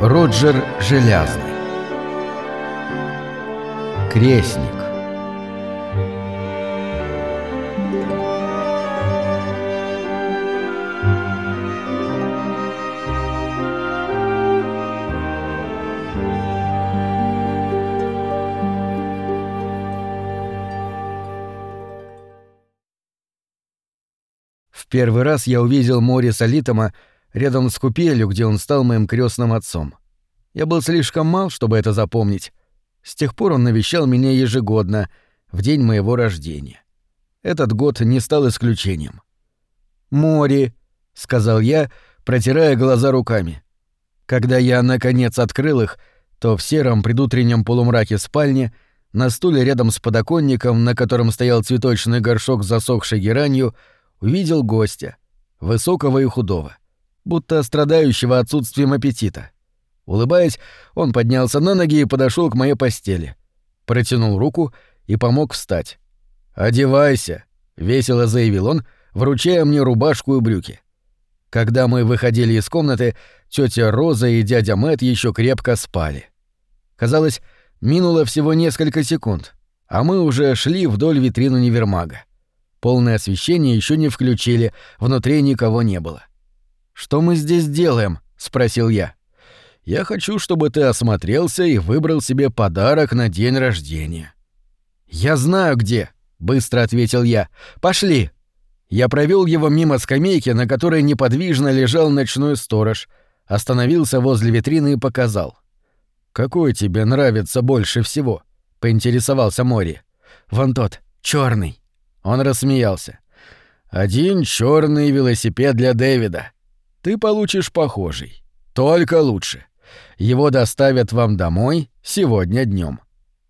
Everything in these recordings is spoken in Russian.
Роджер Желязный. Крестник. В первый раз я увидел Мориса Литома рядом с купелью, где он стал моим крестным отцом. Я был слишком мал, чтобы это запомнить. С тех пор он навещал меня ежегодно, в день моего рождения. Этот год не стал исключением. «Мори», — сказал я, протирая глаза руками. Когда я, наконец, открыл их, то в сером предутреннем полумраке спальни на стуле рядом с подоконником, на котором стоял цветочный горшок с засохшей геранью, увидел гостя, высокого и худого будто страдающего отсутствием аппетита. Улыбаясь, он поднялся на ноги и подошел к моей постели. Протянул руку и помог встать. «Одевайся», — весело заявил он, вручая мне рубашку и брюки. Когда мы выходили из комнаты, тетя Роза и дядя Мэт еще крепко спали. Казалось, минуло всего несколько секунд, а мы уже шли вдоль витрин универмага. Полное освещение еще не включили, внутри никого не было. «Что мы здесь делаем?» — спросил я. «Я хочу, чтобы ты осмотрелся и выбрал себе подарок на день рождения». «Я знаю где», — быстро ответил я. «Пошли». Я провел его мимо скамейки, на которой неподвижно лежал ночной сторож, остановился возле витрины и показал. «Какой тебе нравится больше всего?» — поинтересовался Мори. «Вон тот, черный. Он рассмеялся. «Один черный велосипед для Дэвида ты получишь похожий. Только лучше. Его доставят вам домой сегодня днем.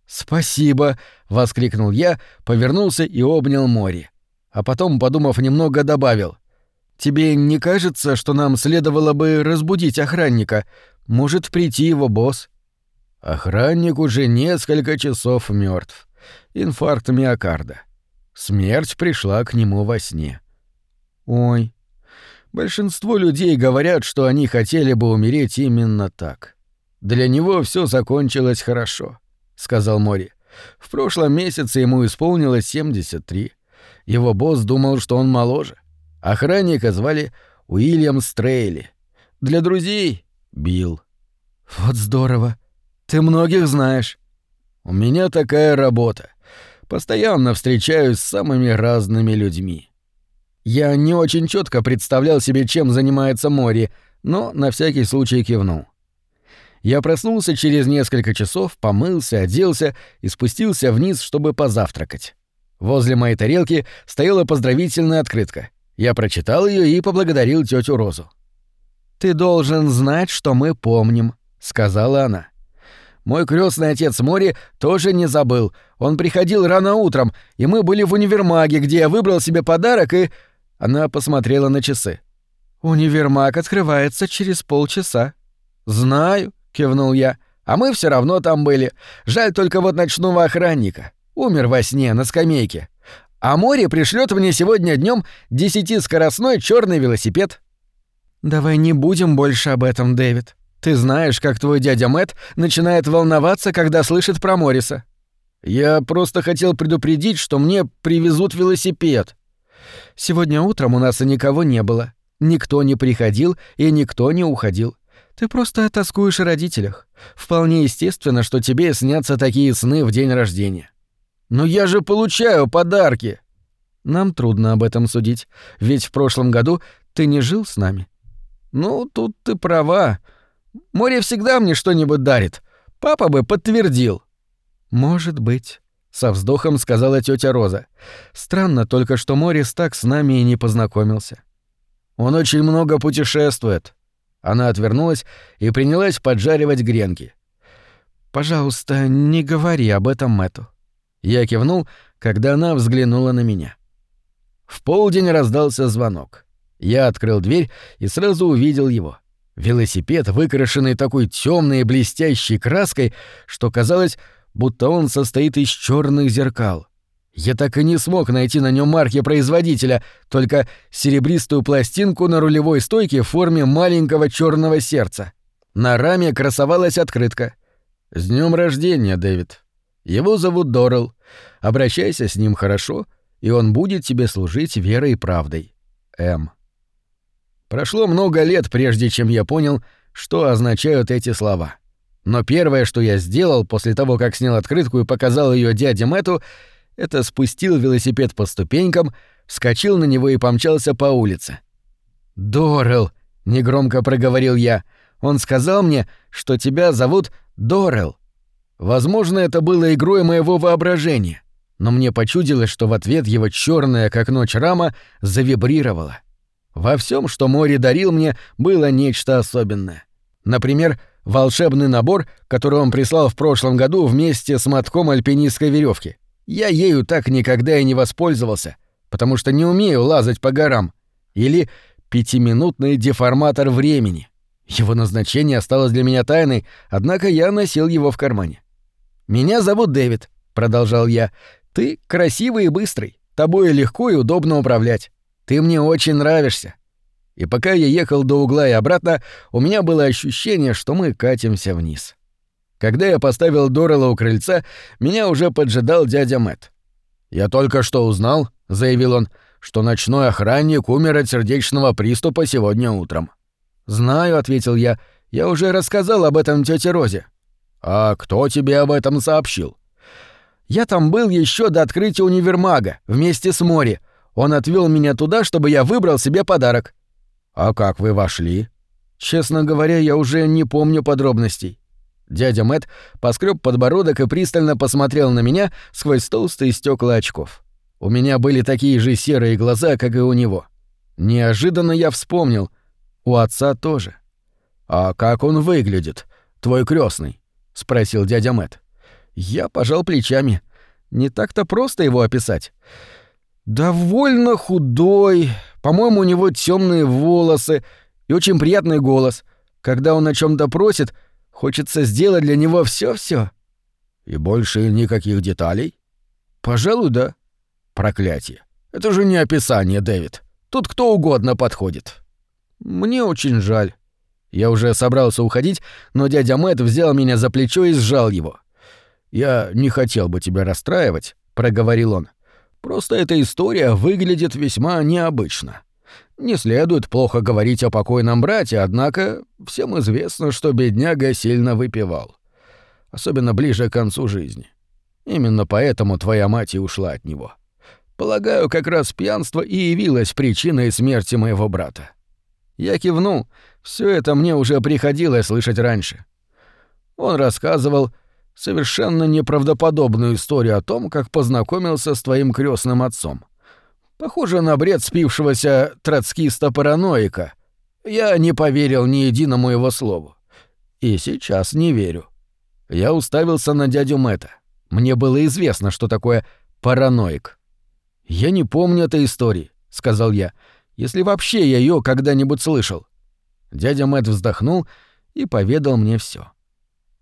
«Спасибо!» — воскликнул я, повернулся и обнял море. А потом, подумав немного, добавил. «Тебе не кажется, что нам следовало бы разбудить охранника? Может, прийти его босс?» Охранник уже несколько часов мертв. Инфаркт миокарда. Смерть пришла к нему во сне. «Ой, Большинство людей говорят, что они хотели бы умереть именно так. Для него все закончилось хорошо, сказал Мори. В прошлом месяце ему исполнилось 73. Его босс думал, что он моложе. Охранника звали Уильям Стрейли. Для друзей — Билл. Вот здорово. Ты многих знаешь. У меня такая работа. Постоянно встречаюсь с самыми разными людьми. Я не очень четко представлял себе, чем занимается Мори, но на всякий случай кивнул. Я проснулся через несколько часов, помылся, оделся и спустился вниз, чтобы позавтракать. Возле моей тарелки стояла поздравительная открытка. Я прочитал ее и поблагодарил тетю Розу. «Ты должен знать, что мы помним», — сказала она. Мой крестный отец Мори тоже не забыл. Он приходил рано утром, и мы были в универмаге, где я выбрал себе подарок и она посмотрела на часы. «Универмаг открывается через полчаса». «Знаю», — кивнул я. «А мы все равно там были. Жаль только вот ночного охранника. Умер во сне на скамейке. А море пришлет мне сегодня днем десятискоростной черный велосипед». «Давай не будем больше об этом, Дэвид. Ты знаешь, как твой дядя Мэт начинает волноваться, когда слышит про Морриса». «Я просто хотел предупредить, что мне привезут велосипед», Сегодня утром у нас и никого не было. Никто не приходил и никто не уходил. Ты просто тоскуешь о родителях. Вполне естественно, что тебе снятся такие сны в день рождения. Но я же получаю подарки. Нам трудно об этом судить, ведь в прошлом году ты не жил с нами. Ну, тут ты права. Море всегда мне что-нибудь дарит. Папа бы подтвердил. Может быть со вздохом сказала тетя Роза. Странно только, что Морис так с нами и не познакомился. Он очень много путешествует. Она отвернулась и принялась поджаривать гренки. Пожалуйста, не говори об этом Мэту. Я кивнул, когда она взглянула на меня. В полдень раздался звонок. Я открыл дверь и сразу увидел его. Велосипед, выкрашенный такой темной и блестящей краской, что казалось, будто он состоит из черных зеркал. Я так и не смог найти на нем марки производителя, только серебристую пластинку на рулевой стойке в форме маленького черного сердца. На раме красовалась открытка. «С днем рождения, Дэвид. Его зовут Дорел. Обращайся с ним хорошо, и он будет тебе служить верой и правдой. М». Прошло много лет, прежде чем я понял, что означают эти слова. Но первое, что я сделал после того, как снял открытку и показал ее дяде Мэту, это спустил велосипед по ступенькам, вскочил на него и помчался по улице. «Дорел», — негромко проговорил я, — «он сказал мне, что тебя зовут Дорел». Возможно, это было игрой моего воображения, но мне почудилось, что в ответ его черная, как ночь рама, завибрировала. Во всем, что море дарил мне, было нечто особенное. Например, волшебный набор, который он прислал в прошлом году вместе с мотком альпинистской веревки. Я ею так никогда и не воспользовался, потому что не умею лазать по горам. Или пятиминутный деформатор времени. Его назначение осталось для меня тайной, однако я носил его в кармане. «Меня зовут Дэвид», — продолжал я. «Ты красивый и быстрый. Тобой легко и удобно управлять. Ты мне очень нравишься. И пока я ехал до угла и обратно, у меня было ощущение, что мы катимся вниз. Когда я поставил Дорела у крыльца, меня уже поджидал дядя Мэт. «Я только что узнал», — заявил он, — «что ночной охранник умер от сердечного приступа сегодня утром». «Знаю», — ответил я, — «я уже рассказал об этом тете Розе». «А кто тебе об этом сообщил?» «Я там был еще до открытия универмага, вместе с Мори. Он отвел меня туда, чтобы я выбрал себе подарок. А как вы вошли? Честно говоря, я уже не помню подробностей. Дядя Мэт поскреб подбородок и пристально посмотрел на меня сквозь толстые стекла очков. У меня были такие же серые глаза, как и у него. Неожиданно я вспомнил. У отца тоже. А как он выглядит, твой крестный? спросил дядя Мэт. Я пожал плечами. Не так-то просто его описать. Довольно худой, по-моему, у него темные волосы и очень приятный голос. Когда он о чем то просит, хочется сделать для него все все И больше никаких деталей? Пожалуй, да. Проклятие. Это же не описание, Дэвид. Тут кто угодно подходит. Мне очень жаль. Я уже собрался уходить, но дядя Мэтт взял меня за плечо и сжал его. «Я не хотел бы тебя расстраивать», — проговорил он. Просто эта история выглядит весьма необычно. Не следует плохо говорить о покойном брате, однако всем известно, что бедняга сильно выпивал. Особенно ближе к концу жизни. Именно поэтому твоя мать и ушла от него. Полагаю, как раз пьянство и явилось причиной смерти моего брата. Я кивнул. Все это мне уже приходилось слышать раньше. Он рассказывал, совершенно неправдоподобную историю о том, как познакомился с твоим крестным отцом. Похоже на бред спившегося троцкиста-параноика. Я не поверил ни единому его слову. И сейчас не верю. Я уставился на дядю Мэтта. Мне было известно, что такое параноик. «Я не помню этой истории», — сказал я, — «если вообще я ее когда-нибудь слышал». Дядя Мэтт вздохнул и поведал мне все.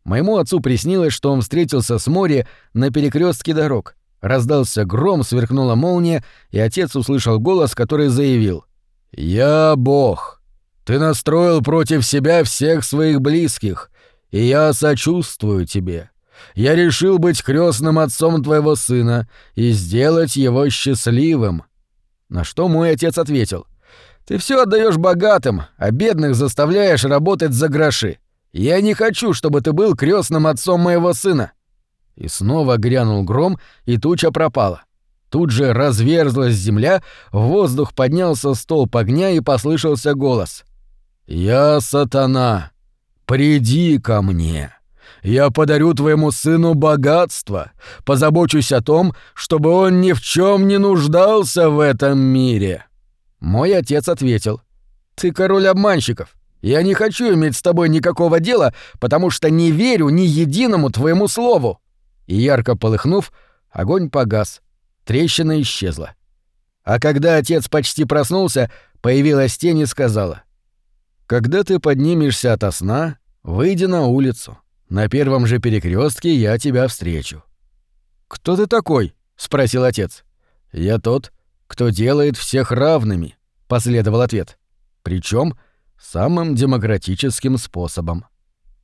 Моему отцу приснилось, что он встретился с Мори на перекрестке дорог. Раздался гром, сверкнула молния, и отец услышал голос, который заявил «Я Бог. Ты настроил против себя всех своих близких, и я сочувствую тебе. Я решил быть крестным отцом твоего сына и сделать его счастливым». На что мой отец ответил «Ты все отдаешь богатым, а бедных заставляешь работать за гроши. Я не хочу, чтобы ты был крестным отцом моего сына. И снова грянул гром, и туча пропала. Тут же разверзлась земля, в воздух поднялся столб огня и послышался голос. «Я сатана, приди ко мне. Я подарю твоему сыну богатство, позабочусь о том, чтобы он ни в чем не нуждался в этом мире». Мой отец ответил. «Ты король обманщиков. Я не хочу иметь с тобой никакого дела, потому что не верю ни единому твоему слову». И ярко полыхнув, огонь погас, трещина исчезла. А когда отец почти проснулся, появилась тень и сказала. «Когда ты поднимешься ото сна, выйди на улицу. На первом же перекрестке я тебя встречу». «Кто ты такой?» — спросил отец. «Я тот, кто делает всех равными», — последовал ответ. Причем самым демократическим способом.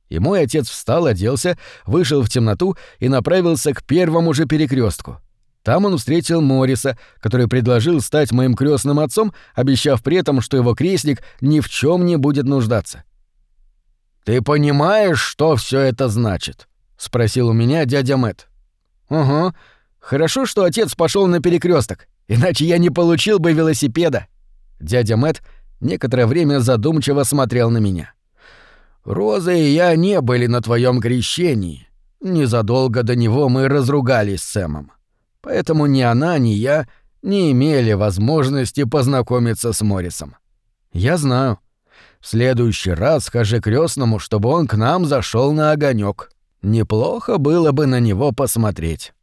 И мой отец встал, оделся, вышел в темноту и направился к первому же перекрестку. Там он встретил Морриса, который предложил стать моим крестным отцом, обещав при этом, что его крестник ни в чем не будет нуждаться. «Ты понимаешь, что все это значит?» — спросил у меня дядя Мэт. «Угу. Хорошо, что отец пошел на перекресток, иначе я не получил бы велосипеда». Дядя Мэт некоторое время задумчиво смотрел на меня. «Роза и я не были на твоем крещении. Незадолго до него мы разругались с Сэмом. Поэтому ни она, ни я не имели возможности познакомиться с Моррисом. Я знаю. В следующий раз скажи крестному, чтобы он к нам зашел на огонек. Неплохо было бы на него посмотреть.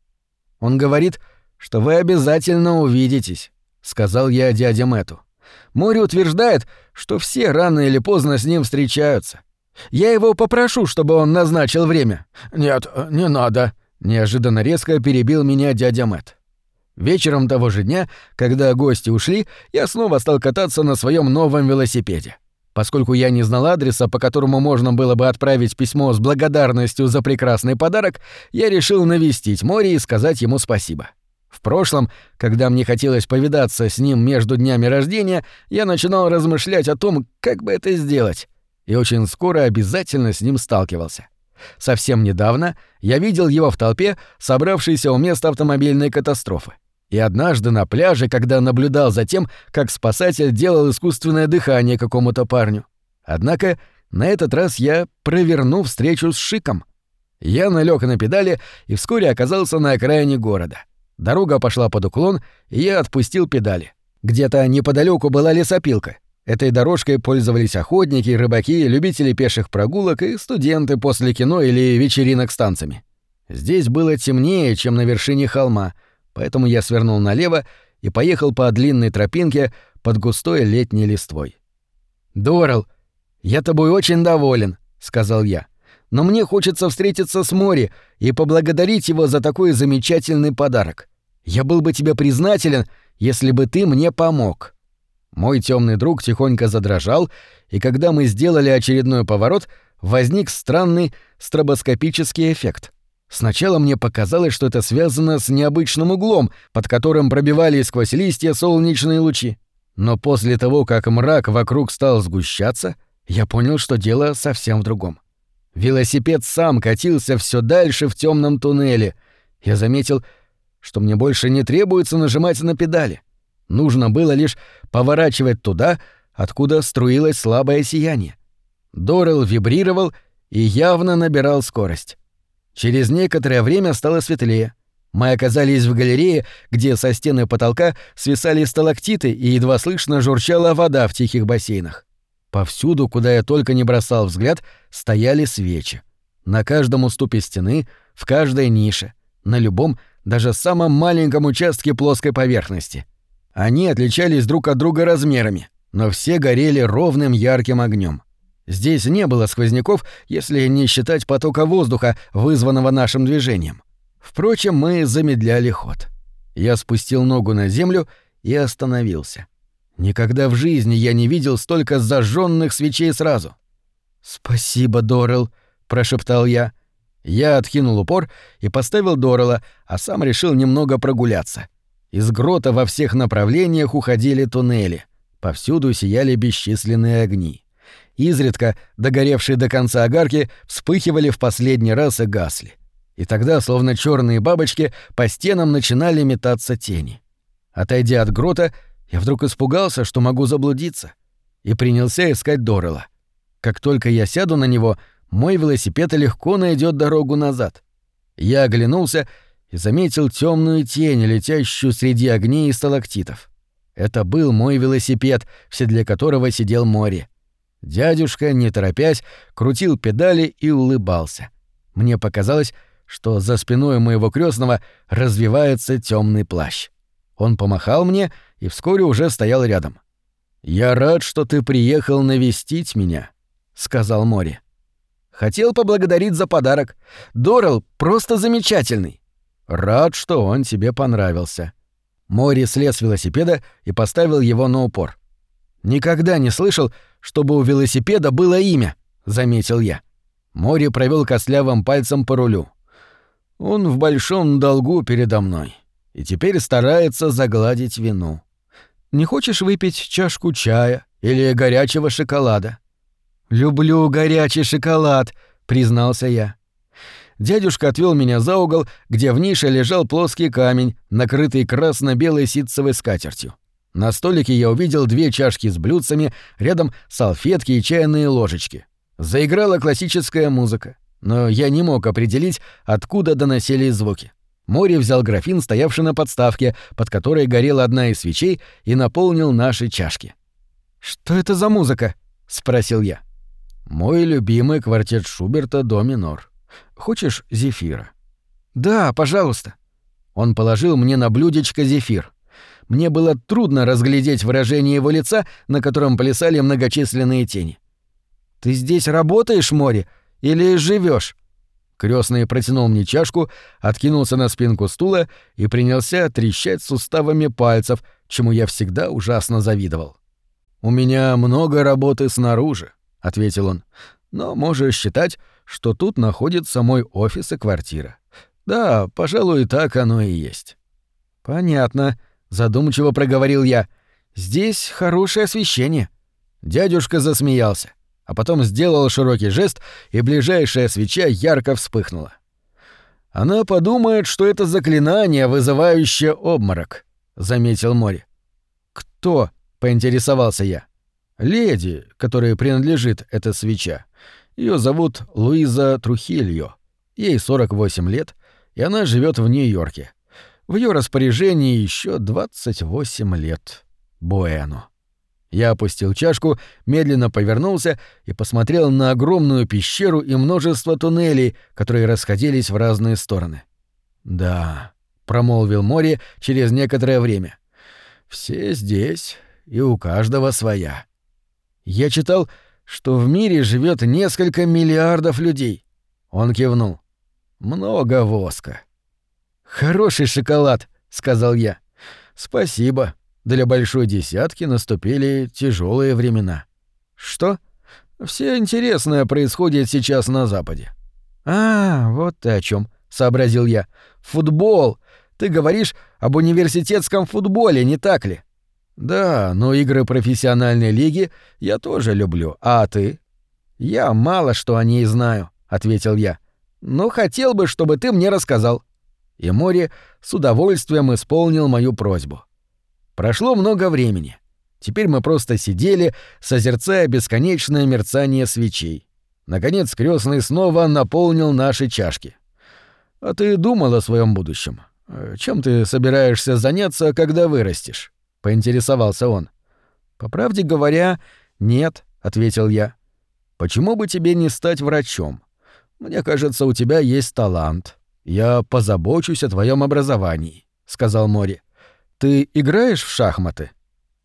Он говорит, что вы обязательно увидитесь, сказал я дяде Мэту. Мори утверждает, что все рано или поздно с ним встречаются. Я его попрошу, чтобы он назначил время. Нет, не надо, неожиданно резко перебил меня дядя Мэт. Вечером того же дня, когда гости ушли, я снова стал кататься на своем новом велосипеде. Поскольку я не знал адреса, по которому можно было бы отправить письмо с благодарностью за прекрасный подарок, я решил навестить море и сказать ему спасибо. В прошлом, когда мне хотелось повидаться с ним между днями рождения, я начинал размышлять о том, как бы это сделать, и очень скоро обязательно с ним сталкивался. Совсем недавно я видел его в толпе, собравшейся у места автомобильной катастрофы. И однажды на пляже, когда наблюдал за тем, как спасатель делал искусственное дыхание какому-то парню. Однако на этот раз я проверну встречу с Шиком. Я налег на педали и вскоре оказался на окраине города. Дорога пошла под уклон, и я отпустил педали. Где-то неподалеку была лесопилка. Этой дорожкой пользовались охотники, рыбаки, любители пеших прогулок и студенты после кино или вечеринок с танцами. Здесь было темнее, чем на вершине холма — поэтому я свернул налево и поехал по длинной тропинке под густой летней листвой. «Дорал, я тобой очень доволен», — сказал я. «Но мне хочется встретиться с Мори и поблагодарить его за такой замечательный подарок. Я был бы тебе признателен, если бы ты мне помог». Мой темный друг тихонько задрожал, и когда мы сделали очередной поворот, возник странный стробоскопический эффект — Сначала мне показалось, что это связано с необычным углом, под которым пробивались сквозь листья солнечные лучи. Но после того, как мрак вокруг стал сгущаться, я понял, что дело совсем в другом. Велосипед сам катился все дальше в темном туннеле. Я заметил, что мне больше не требуется нажимать на педали. Нужно было лишь поворачивать туда, откуда струилось слабое сияние. Дорел вибрировал и явно набирал скорость. Через некоторое время стало светлее. Мы оказались в галерее, где со стены потолка свисали сталактиты и едва слышно журчала вода в тихих бассейнах. Повсюду, куда я только не бросал взгляд, стояли свечи. На каждом уступе стены, в каждой нише, на любом, даже самом маленьком участке плоской поверхности. Они отличались друг от друга размерами, но все горели ровным ярким огнем. Здесь не было сквозняков, если не считать потока воздуха, вызванного нашим движением. Впрочем, мы замедляли ход. Я спустил ногу на землю и остановился. Никогда в жизни я не видел столько зажженных свечей сразу. «Спасибо, Дорел», — прошептал я. Я откинул упор и поставил Дорела, а сам решил немного прогуляться. Из грота во всех направлениях уходили туннели. Повсюду сияли бесчисленные огни. Изредка догоревшие до конца огарки вспыхивали в последний раз и гасли. И тогда, словно черные бабочки, по стенам начинали метаться тени. Отойдя от грота, я вдруг испугался, что могу заблудиться, и принялся искать Дорела. Как только я сяду на него, мой велосипед легко найдет дорогу назад. Я оглянулся и заметил темную тень, летящую среди огней и сталактитов. Это был мой велосипед, в седле которого сидел море. Дядюшка, не торопясь, крутил педали и улыбался. Мне показалось, что за спиной моего крестного развивается темный плащ. Он помахал мне и вскоре уже стоял рядом. «Я рад, что ты приехал навестить меня», — сказал Мори. «Хотел поблагодарить за подарок. Дорел просто замечательный». «Рад, что он тебе понравился». Мори слез с велосипеда и поставил его на упор. Никогда не слышал, чтобы у велосипеда было имя, заметил я. Мори провел костлявым пальцем по рулю. Он в большом долгу передо мной и теперь старается загладить вину. Не хочешь выпить чашку чая или горячего шоколада? Люблю горячий шоколад, признался я. Дядюшка отвел меня за угол, где в нише лежал плоский камень, накрытый красно-белой ситцевой скатертью. На столике я увидел две чашки с блюдцами, рядом салфетки и чайные ложечки. Заиграла классическая музыка, но я не мог определить, откуда доносились звуки. Мори взял графин, стоявший на подставке, под которой горела одна из свечей, и наполнил наши чашки. «Что это за музыка?» — спросил я. «Мой любимый квартет Шуберта до минор. Хочешь зефира?» «Да, пожалуйста». Он положил мне на блюдечко зефир. Мне было трудно разглядеть выражение его лица, на котором плясали многочисленные тени. «Ты здесь работаешь, Мори, или живешь? Крестный протянул мне чашку, откинулся на спинку стула и принялся трещать суставами пальцев, чему я всегда ужасно завидовал. «У меня много работы снаружи», — ответил он, — «но можешь считать, что тут находится мой офис и квартира. Да, пожалуй, так оно и есть». «Понятно», — задумчиво проговорил я. «Здесь хорошее освещение». Дядюшка засмеялся а потом сделал широкий жест, и ближайшая свеча ярко вспыхнула. «Она подумает, что это заклинание, вызывающее обморок», — заметил Мори. «Кто?» — поинтересовался я. «Леди, которой принадлежит эта свеча. Ее зовут Луиза Трухильо. Ей 48 лет, и она живет в Нью-Йорке. В ее распоряжении еще 28 лет. Буэно». Я опустил чашку, медленно повернулся и посмотрел на огромную пещеру и множество туннелей, которые расходились в разные стороны. «Да», — промолвил Мори через некоторое время. «Все здесь, и у каждого своя». Я читал, что в мире живет несколько миллиардов людей. Он кивнул. «Много воска». «Хороший шоколад», — сказал я. «Спасибо», для большой десятки наступили тяжелые времена. Что? Все интересное происходит сейчас на Западе. А, вот ты о чем, сообразил я. Футбол. Ты говоришь об университетском футболе, не так ли? Да, но игры профессиональной лиги я тоже люблю. А ты? Я мало что о ней знаю, ответил я. Но хотел бы, чтобы ты мне рассказал. И Мори с удовольствием исполнил мою просьбу. Прошло много времени. Теперь мы просто сидели, созерцая бесконечное мерцание свечей. Наконец крестный снова наполнил наши чашки. «А ты думал о своем будущем? Э, чем ты собираешься заняться, когда вырастешь?» — поинтересовался он. «По правде говоря, нет», — ответил я. «Почему бы тебе не стать врачом? Мне кажется, у тебя есть талант. Я позабочусь о твоем образовании», — сказал Мори. Ты играешь в шахматы?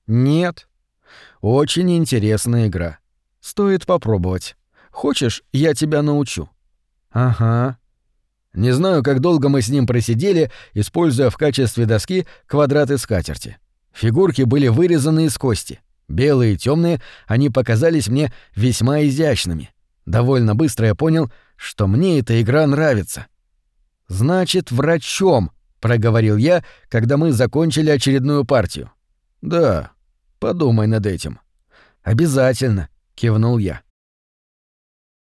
Нет. Очень интересная игра. Стоит попробовать. Хочешь, я тебя научу? Ага. Не знаю, как долго мы с ним просидели, используя в качестве доски квадраты скатерти. Фигурки были вырезаны из кости. Белые и темные, они показались мне весьма изящными. Довольно быстро я понял, что мне эта игра нравится. Значит, врачом, проговорил я, когда мы закончили очередную партию. Да, подумай над этим. Обязательно, кивнул я.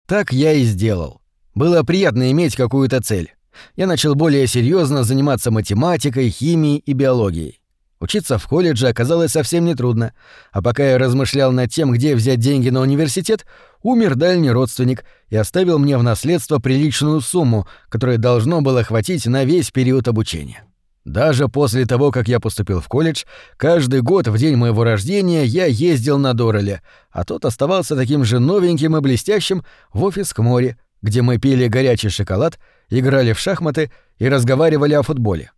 Так я и сделал. Было приятно иметь какую-то цель. Я начал более серьезно заниматься математикой, химией и биологией. Учиться в колледже оказалось совсем нетрудно, а пока я размышлял над тем, где взять деньги на университет, умер дальний родственник и оставил мне в наследство приличную сумму, которая должно было хватить на весь период обучения. Даже после того, как я поступил в колледж, каждый год в день моего рождения я ездил на Дореле, а тот оставался таким же новеньким и блестящим в офис к море, где мы пили горячий шоколад, играли в шахматы и разговаривали о футболе.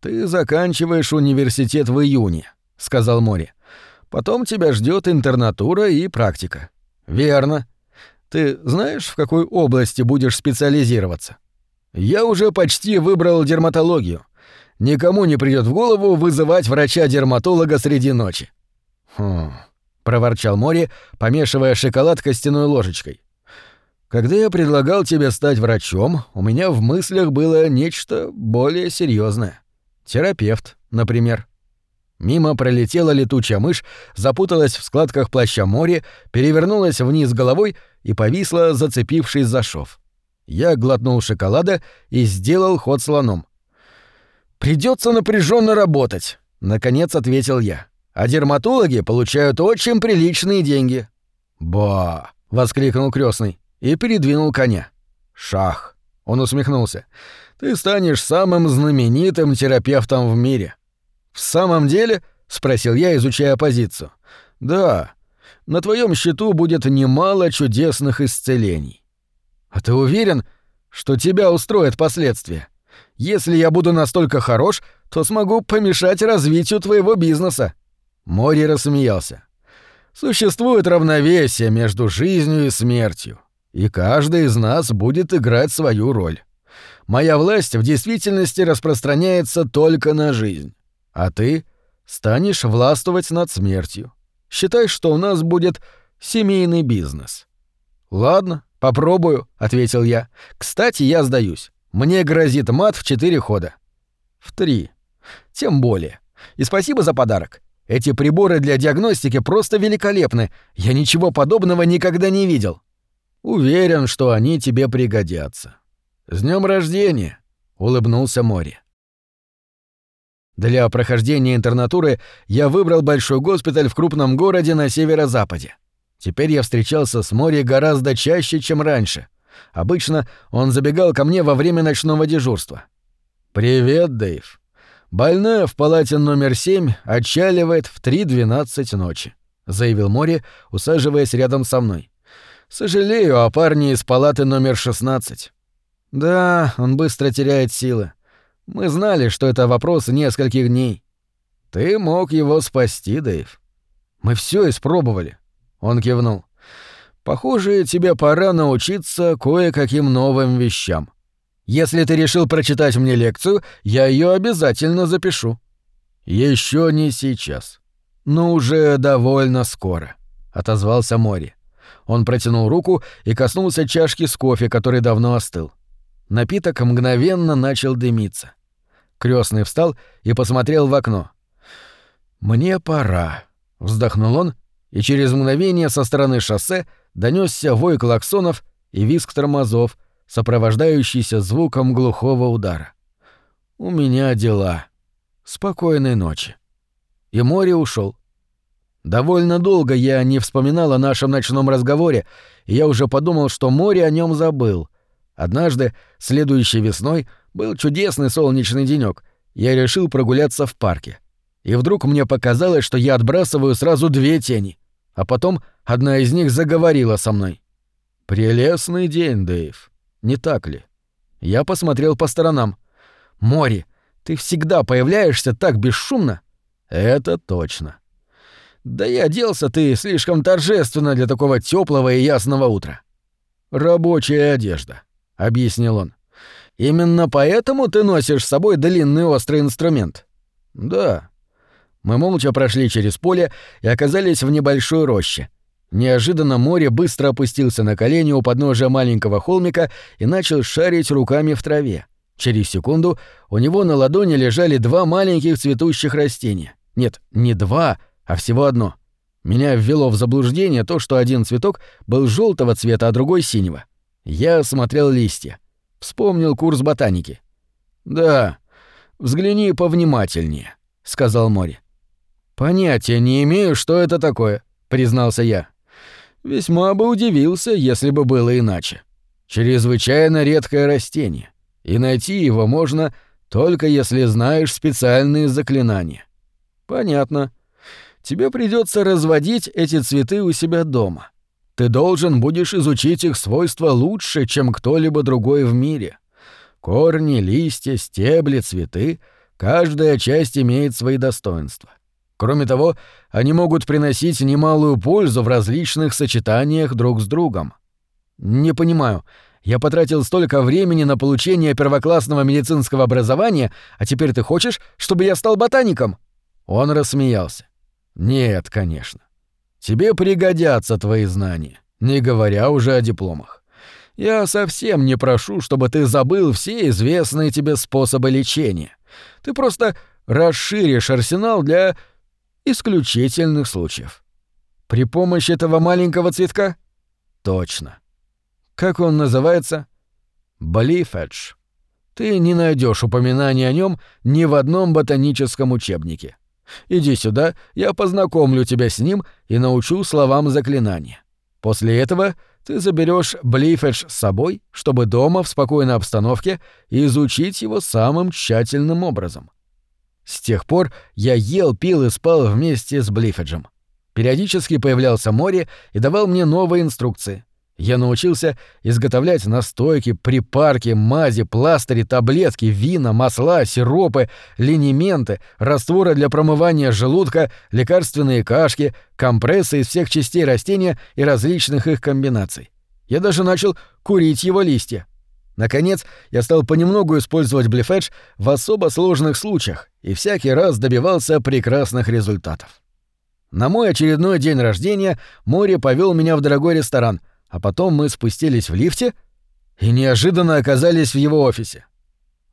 «Ты заканчиваешь университет в июне», — сказал Мори. «Потом тебя ждет интернатура и практика». «Верно. Ты знаешь, в какой области будешь специализироваться?» «Я уже почти выбрал дерматологию. Никому не придет в голову вызывать врача-дерматолога среди ночи». «Хм...» — проворчал Мори, помешивая шоколад костяной ложечкой. Когда я предлагал тебе стать врачом, у меня в мыслях было нечто более серьезное. Терапевт, например. Мимо пролетела летучая мышь, запуталась в складках плаща море, перевернулась вниз головой и повисла, зацепившись за шов. Я глотнул шоколада и сделал ход слоном. Придется напряженно работать, наконец ответил я. А дерматологи получают очень приличные деньги. Ба! воскликнул крестный и передвинул коня. Шах! Он усмехнулся. Ты станешь самым знаменитым терапевтом в мире. В самом деле? спросил я, изучая позицию. Да. На твоем счету будет немало чудесных исцелений. А ты уверен, что тебя устроят последствия? Если я буду настолько хорош, то смогу помешать развитию твоего бизнеса. Мори рассмеялся. Существует равновесие между жизнью и смертью, и каждый из нас будет играть свою роль. Моя власть в действительности распространяется только на жизнь, а ты станешь властвовать над смертью. Считай, что у нас будет семейный бизнес. Ладно, попробую, ответил я. Кстати, я сдаюсь. Мне грозит мат в четыре хода. В три. Тем более. И спасибо за подарок. Эти приборы для диагностики просто великолепны. Я ничего подобного никогда не видел. Уверен, что они тебе пригодятся. С днем рождения, улыбнулся Мори. Для прохождения интернатуры я выбрал большой госпиталь в крупном городе на северо-западе. Теперь я встречался с Мори гораздо чаще, чем раньше. Обычно он забегал ко мне во время ночного дежурства. «Привет, Дэйв. Больная в палате номер 7 отчаливает в 3.12 ночи», — заявил Мори, усаживаясь рядом со мной. «Сожалею о парне из палаты номер 16. Да, он быстро теряет силы. Мы знали, что это вопрос нескольких дней. Ты мог его спасти, Дэйв. Мы все испробовали. Он кивнул. Похоже, тебе пора научиться кое-каким новым вещам. Если ты решил прочитать мне лекцию, я ее обязательно запишу. Еще не сейчас. Но уже довольно скоро, отозвался Мори. Он протянул руку и коснулся чашки с кофе, который давно остыл. Напиток мгновенно начал дымиться. Крестный встал и посмотрел в окно. «Мне пора», — вздохнул он, и через мгновение со стороны шоссе донесся вой клаксонов и визг тормозов, сопровождающийся звуком глухого удара. «У меня дела. Спокойной ночи». И море ушел. Довольно долго я не вспоминал о нашем ночном разговоре, и я уже подумал, что море о нем забыл — Однажды, следующей весной, был чудесный солнечный денёк. Я решил прогуляться в парке. И вдруг мне показалось, что я отбрасываю сразу две тени. А потом одна из них заговорила со мной. «Прелестный день, Дэйв. Не так ли?» Я посмотрел по сторонам. «Мори, ты всегда появляешься так бесшумно?» «Это точно». «Да и оделся ты слишком торжественно для такого теплого и ясного утра». «Рабочая одежда объяснил он. Именно поэтому ты носишь с собой длинный острый инструмент. Да. Мы молча прошли через поле и оказались в небольшой роще. Неожиданно море быстро опустился на колени у подножия маленького холмика и начал шарить руками в траве. Через секунду у него на ладони лежали два маленьких цветущих растения. Нет, не два, а всего одно. Меня ввело в заблуждение то, что один цветок был желтого цвета, а другой синего. Я осмотрел листья. Вспомнил курс ботаники. «Да, взгляни повнимательнее», — сказал Мори. «Понятия не имею, что это такое», — признался я. «Весьма бы удивился, если бы было иначе. Чрезвычайно редкое растение, и найти его можно только если знаешь специальные заклинания». «Понятно. Тебе придется разводить эти цветы у себя дома. Ты должен будешь изучить их свойства лучше, чем кто-либо другой в мире. Корни, листья, стебли, цветы — каждая часть имеет свои достоинства. Кроме того, они могут приносить немалую пользу в различных сочетаниях друг с другом. Не понимаю, я потратил столько времени на получение первоклассного медицинского образования, а теперь ты хочешь, чтобы я стал ботаником? Он рассмеялся. Нет, конечно. Тебе пригодятся твои знания, не говоря уже о дипломах. Я совсем не прошу, чтобы ты забыл все известные тебе способы лечения. Ты просто расширишь арсенал для исключительных случаев. При помощи этого маленького цветка? Точно. Как он называется? Блифедж. Ты не найдешь упоминания о нем ни в одном ботаническом учебнике. Иди сюда, я познакомлю тебя с ним и научу словам заклинания. После этого ты заберешь Блифедж с собой, чтобы дома в спокойной обстановке изучить его самым тщательным образом. С тех пор я ел, пил и спал вместе с Блифеджем. Периодически появлялся море и давал мне новые инструкции. Я научился изготовлять настойки, припарки, мази, пластыри, таблетки, вина, масла, сиропы, линименты, растворы для промывания желудка, лекарственные кашки, компрессы из всех частей растения и различных их комбинаций. Я даже начал курить его листья. Наконец, я стал понемногу использовать блефедж в особо сложных случаях и всякий раз добивался прекрасных результатов. На мой очередной день рождения море повел меня в дорогой ресторан — а потом мы спустились в лифте и неожиданно оказались в его офисе.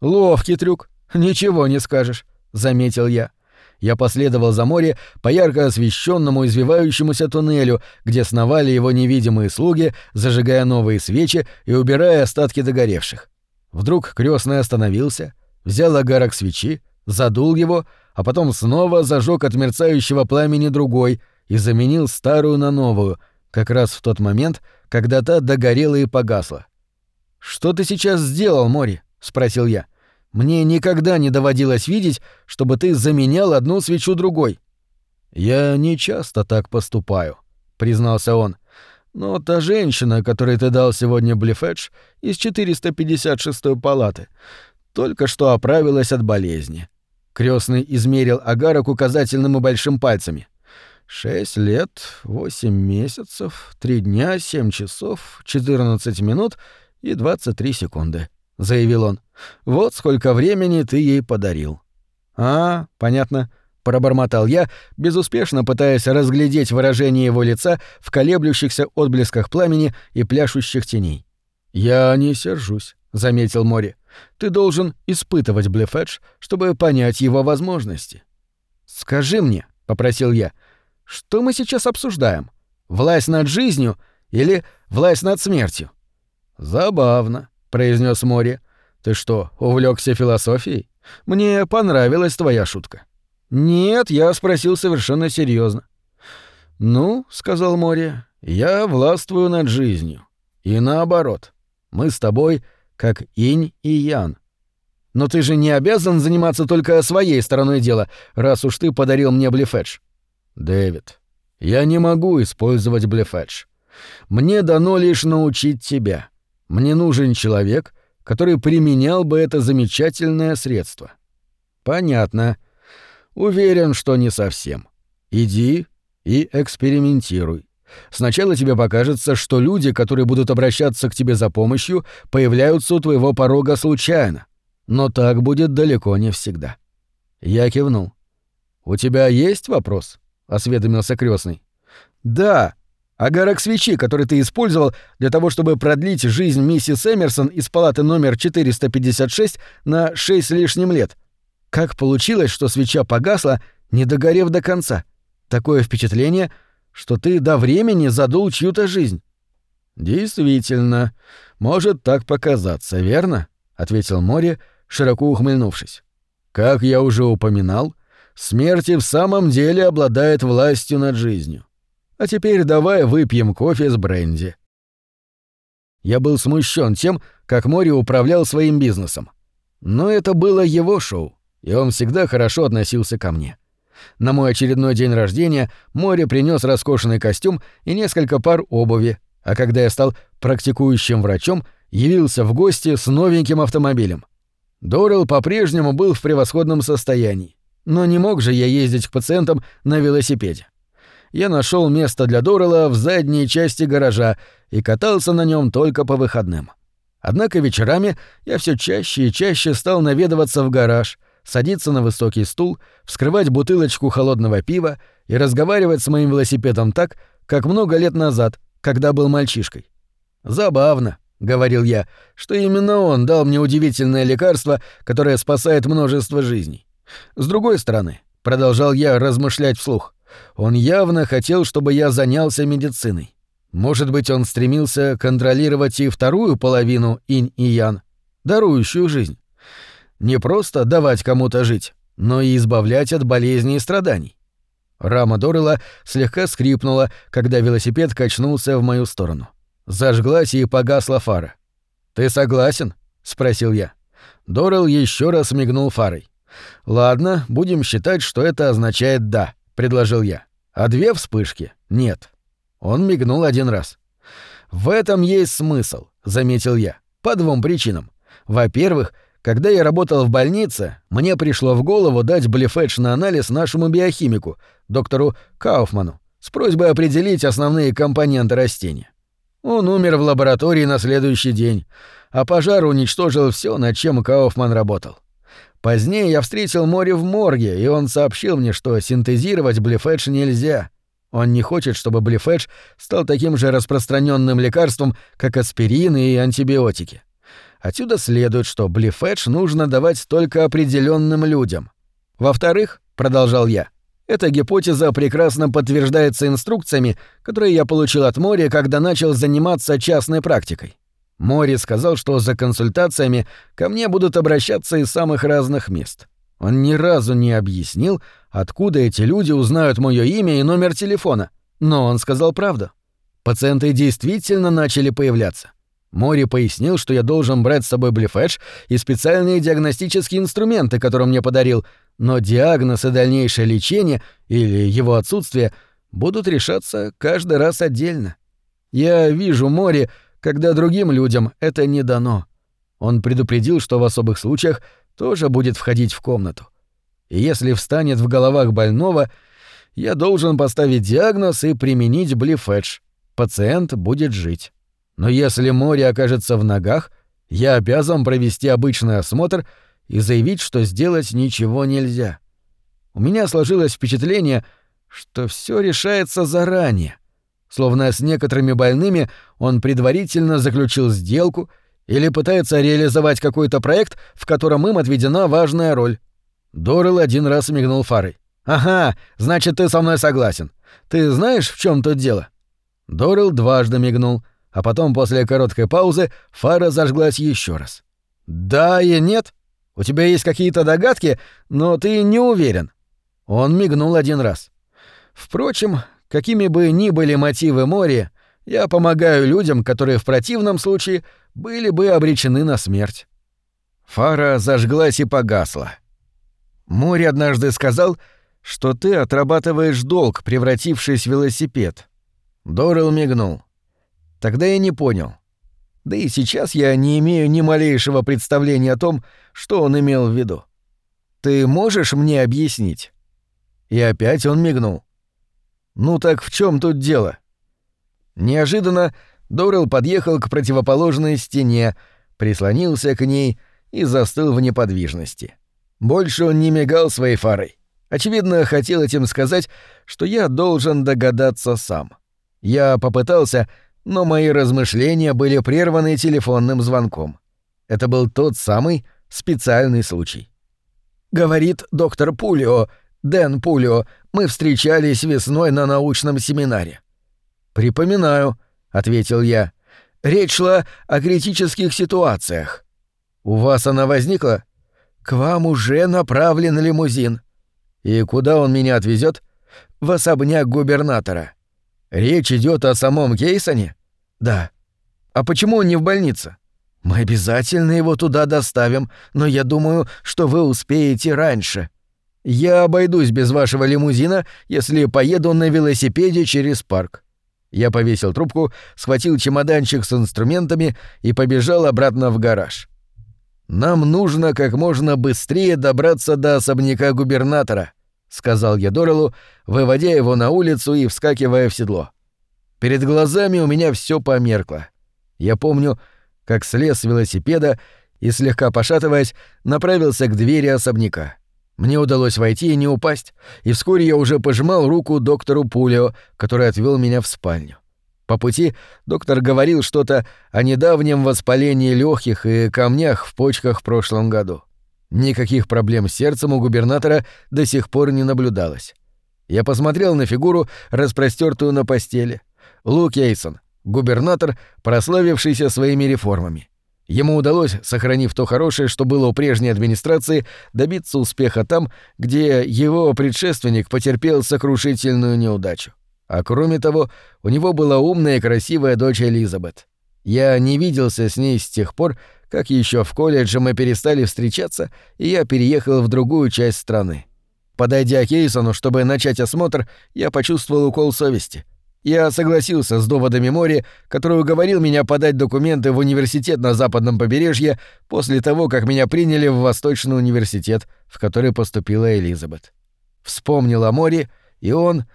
«Ловкий трюк, ничего не скажешь», — заметил я. Я последовал за море по ярко освещенному извивающемуся туннелю, где сновали его невидимые слуги, зажигая новые свечи и убирая остатки догоревших. Вдруг крестный остановился, взял огарок свечи, задул его, а потом снова зажег от мерцающего пламени другой и заменил старую на новую, как раз в тот момент, когда та догорела и погасла. «Что ты сейчас сделал, Мори?» — спросил я. «Мне никогда не доводилось видеть, чтобы ты заменял одну свечу другой». «Я не часто так поступаю», — признался он. «Но та женщина, которой ты дал сегодня Блефедж из 456-й палаты, только что оправилась от болезни». Крестный измерил агарок указательным и большим пальцами. Шесть лет, восемь месяцев, три дня, семь часов, четырнадцать минут и двадцать три секунды», — заявил он. «Вот сколько времени ты ей подарил». «А, понятно», — пробормотал я, безуспешно пытаясь разглядеть выражение его лица в колеблющихся отблесках пламени и пляшущих теней. «Я не сержусь», — заметил Мори. «Ты должен испытывать Блефедж, чтобы понять его возможности». «Скажи мне», — попросил я, — что мы сейчас обсуждаем? Власть над жизнью или власть над смертью? Забавно, произнес Мори. Ты что, увлекся философией? Мне понравилась твоя шутка. Нет, я спросил совершенно серьезно. Ну, сказал Мори, я властвую над жизнью. И наоборот. Мы с тобой как инь и ян. Но ты же не обязан заниматься только своей стороной дела, раз уж ты подарил мне Блефедж. «Дэвид, я не могу использовать блефедж. Мне дано лишь научить тебя. Мне нужен человек, который применял бы это замечательное средство». «Понятно. Уверен, что не совсем. Иди и экспериментируй. Сначала тебе покажется, что люди, которые будут обращаться к тебе за помощью, появляются у твоего порога случайно. Но так будет далеко не всегда». Я кивнул. «У тебя есть вопрос?» — осведомился крестный. «Да, огарок свечи, который ты использовал для того, чтобы продлить жизнь миссис Эмерсон из палаты номер 456 на шесть с лишним лет. Как получилось, что свеча погасла, не догорев до конца? Такое впечатление, что ты до времени задул чью-то жизнь». «Действительно, может так показаться, верно?» — ответил Мори, широко ухмыльнувшись. «Как я уже упоминал, — Смерть в самом деле обладает властью над жизнью. А теперь давай выпьем кофе с бренди. Я был смущен тем, как Мори управлял своим бизнесом. Но это было его шоу, и он всегда хорошо относился ко мне. На мой очередной день рождения Мори принес роскошный костюм и несколько пар обуви, а когда я стал практикующим врачом, явился в гости с новеньким автомобилем. Дорел по-прежнему был в превосходном состоянии. Но не мог же я ездить к пациентам на велосипеде. Я нашел место для Дорела в задней части гаража и катался на нем только по выходным. Однако вечерами я все чаще и чаще стал наведываться в гараж, садиться на высокий стул, вскрывать бутылочку холодного пива и разговаривать с моим велосипедом так, как много лет назад, когда был мальчишкой. Забавно, — говорил я, — «что именно он дал мне удивительное лекарство, которое спасает множество жизней. С другой стороны, — продолжал я размышлять вслух, — он явно хотел, чтобы я занялся медициной. Может быть, он стремился контролировать и вторую половину инь и ян, дарующую жизнь. Не просто давать кому-то жить, но и избавлять от болезней и страданий. Рама Доррелла слегка скрипнула, когда велосипед качнулся в мою сторону. Зажглась и погасла фара. «Ты согласен?» — спросил я. Доррелл еще раз мигнул фарой. «Ладно, будем считать, что это означает «да», — предложил я. «А две вспышки — нет». Он мигнул один раз. «В этом есть смысл», — заметил я. «По двум причинам. Во-первых, когда я работал в больнице, мне пришло в голову дать блефетч на анализ нашему биохимику, доктору Кауфману, с просьбой определить основные компоненты растения. Он умер в лаборатории на следующий день, а пожар уничтожил все, над чем Кауфман работал. Позднее я встретил море в морге, и он сообщил мне, что синтезировать блефетч нельзя. Он не хочет, чтобы блефетч стал таким же распространенным лекарством, как аспирин и антибиотики. Отсюда следует, что блефетч нужно давать только определенным людям. Во-вторых, продолжал я, эта гипотеза прекрасно подтверждается инструкциями, которые я получил от Мори, когда начал заниматься частной практикой. Мори сказал, что за консультациями ко мне будут обращаться из самых разных мест. Он ни разу не объяснил, откуда эти люди узнают мое имя и номер телефона, но он сказал правду. Пациенты действительно начали появляться. Мори пояснил, что я должен брать с собой блефэдж и специальные диагностические инструменты, которые мне подарил, но диагноз и дальнейшее лечение или его отсутствие будут решаться каждый раз отдельно. Я вижу Мори, когда другим людям это не дано. Он предупредил, что в особых случаях тоже будет входить в комнату. И если встанет в головах больного, я должен поставить диагноз и применить блефэдж. Пациент будет жить. Но если море окажется в ногах, я обязан провести обычный осмотр и заявить, что сделать ничего нельзя. У меня сложилось впечатление, что все решается заранее. Словно с некоторыми больными он предварительно заключил сделку или пытается реализовать какой-то проект, в котором им отведена важная роль. Дорел один раз мигнул фарой. «Ага, значит, ты со мной согласен. Ты знаешь, в чем тут дело?» Дорел дважды мигнул — а потом после короткой паузы фара зажглась еще раз. «Да и нет. У тебя есть какие-то догадки, но ты не уверен». Он мигнул один раз. «Впрочем, какими бы ни были мотивы Мори, я помогаю людям, которые в противном случае были бы обречены на смерть». Фара зажглась и погасла. Мори однажды сказал, что ты отрабатываешь долг, превратившись в велосипед. Дорел мигнул. Тогда я не понял. Да и сейчас я не имею ни малейшего представления о том, что он имел в виду. Ты можешь мне объяснить? И опять он мигнул. Ну так в чем тут дело? Неожиданно Дорел подъехал к противоположной стене, прислонился к ней и застыл в неподвижности. Больше он не мигал своей фарой. Очевидно, хотел этим сказать, что я должен догадаться сам. Я попытался но мои размышления были прерваны телефонным звонком. Это был тот самый специальный случай. Говорит доктор Пулио, Дэн Пулио, мы встречались весной на научном семинаре. Припоминаю, ответил я. Речь шла о критических ситуациях. У вас она возникла? К вам уже направлен лимузин. И куда он меня отвезет? В особняк губернатора. Речь идет о самом Кейсоне? Да. А почему он не в больнице? Мы обязательно его туда доставим, но я думаю, что вы успеете раньше. Я обойдусь без вашего лимузина, если поеду на велосипеде через парк. Я повесил трубку, схватил чемоданчик с инструментами и побежал обратно в гараж. Нам нужно как можно быстрее добраться до особняка губернатора, сказал я Дорелу, выводя его на улицу и вскакивая в седло. Перед глазами у меня все померкло. Я помню, как слез с велосипеда и, слегка пошатываясь, направился к двери особняка. Мне удалось войти и не упасть, и вскоре я уже пожимал руку доктору Пулио, который отвел меня в спальню. По пути доктор говорил что-то о недавнем воспалении легких и камнях в почках в прошлом году. Никаких проблем с сердцем у губернатора до сих пор не наблюдалось. Я посмотрел на фигуру, распростертую на постели. Лу Кейсон, губернатор, прославившийся своими реформами. Ему удалось, сохранив то хорошее, что было у прежней администрации, добиться успеха там, где его предшественник потерпел сокрушительную неудачу. А кроме того, у него была умная и красивая дочь Элизабет. Я не виделся с ней с тех пор, как еще в колледже мы перестали встречаться, и я переехал в другую часть страны. Подойдя к Кейсону, чтобы начать осмотр, я почувствовал укол совести. Я согласился с доводами Мори, который уговорил меня подать документы в университет на западном побережье после того, как меня приняли в Восточный университет, в который поступила Элизабет. Вспомнил о Мори, и он...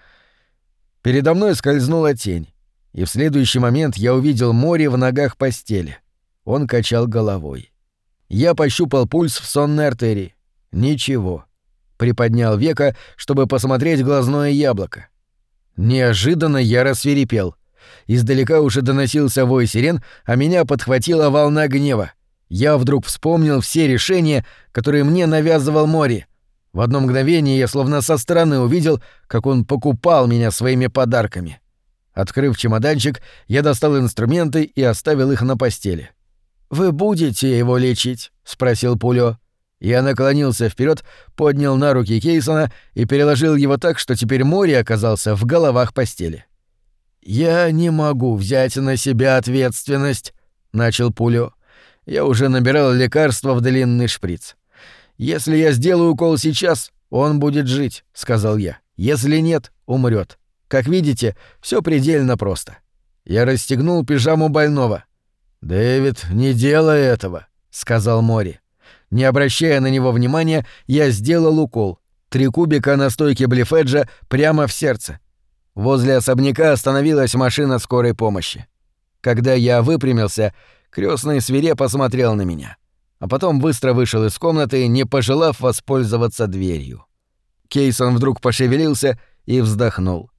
Передо мной скользнула тень, и в следующий момент я увидел Мори в ногах постели. Он качал головой. Я пощупал пульс в сонной артерии. Ничего приподнял века, чтобы посмотреть глазное яблоко. Неожиданно я рассверепел. Издалека уже доносился вой сирен, а меня подхватила волна гнева. Я вдруг вспомнил все решения, которые мне навязывал море. В одно мгновение я словно со стороны увидел, как он покупал меня своими подарками. Открыв чемоданчик, я достал инструменты и оставил их на постели. «Вы будете его лечить?» — спросил Пулё. Я наклонился вперед, поднял на руки Кейсона и переложил его так, что теперь море оказался в головах постели. «Я не могу взять на себя ответственность», — начал Пулю. Я уже набирал лекарство в длинный шприц. «Если я сделаю укол сейчас, он будет жить», — сказал я. «Если нет, умрет. Как видите, все предельно просто». Я расстегнул пижаму больного. «Дэвид, не делай этого», — сказал Мори. Не обращая на него внимания, я сделал укол. Три кубика на стойке Блифеджа прямо в сердце. Возле особняка остановилась машина скорой помощи. Когда я выпрямился, крестный свире посмотрел на меня, а потом быстро вышел из комнаты, не пожелав воспользоваться дверью. Кейсон вдруг пошевелился и вздохнул.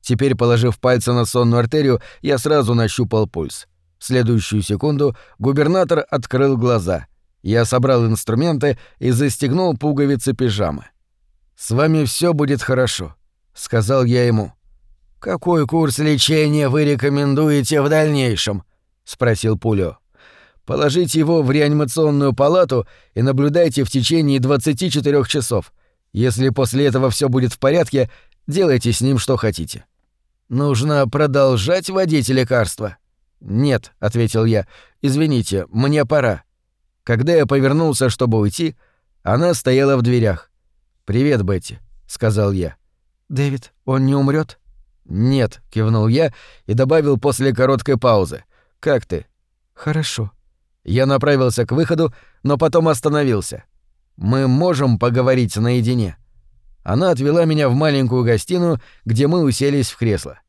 Теперь, положив пальцы на сонную артерию, я сразу нащупал пульс. В следующую секунду губернатор открыл глаза — я собрал инструменты и застегнул пуговицы пижамы. «С вами все будет хорошо», — сказал я ему. «Какой курс лечения вы рекомендуете в дальнейшем?» — спросил Пулё. «Положите его в реанимационную палату и наблюдайте в течение 24 часов. Если после этого все будет в порядке, делайте с ним что хотите». «Нужно продолжать вводить лекарства?» «Нет», — ответил я. «Извините, мне пора». Когда я повернулся, чтобы уйти, она стояла в дверях. «Привет, Бетти», — сказал я. «Дэвид, он не умрет? «Нет», — кивнул я и добавил после короткой паузы. «Как ты?» «Хорошо». Я направился к выходу, но потом остановился. «Мы можем поговорить наедине». Она отвела меня в маленькую гостиную, где мы уселись в кресло.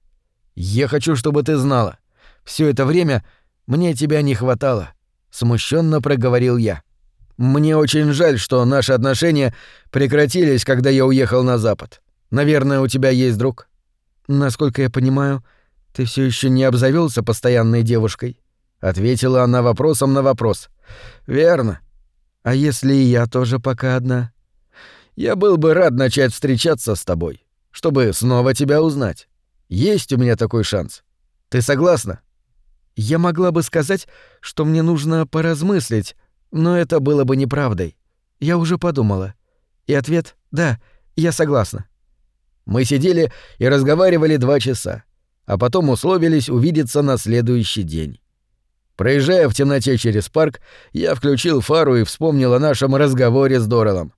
«Я хочу, чтобы ты знала. Все это время мне тебя не хватало. — смущенно проговорил я. «Мне очень жаль, что наши отношения прекратились, когда я уехал на Запад. Наверное, у тебя есть друг?» «Насколько я понимаю, ты все еще не обзавелся постоянной девушкой?» — ответила она вопросом на вопрос. «Верно. А если и я тоже пока одна?» «Я был бы рад начать встречаться с тобой, чтобы снова тебя узнать. Есть у меня такой шанс. Ты согласна?» Я могла бы сказать, что мне нужно поразмыслить, но это было бы неправдой. Я уже подумала. И ответ — да, я согласна. Мы сидели и разговаривали два часа, а потом условились увидеться на следующий день. Проезжая в темноте через парк, я включил фару и вспомнил о нашем разговоре с Дорелом.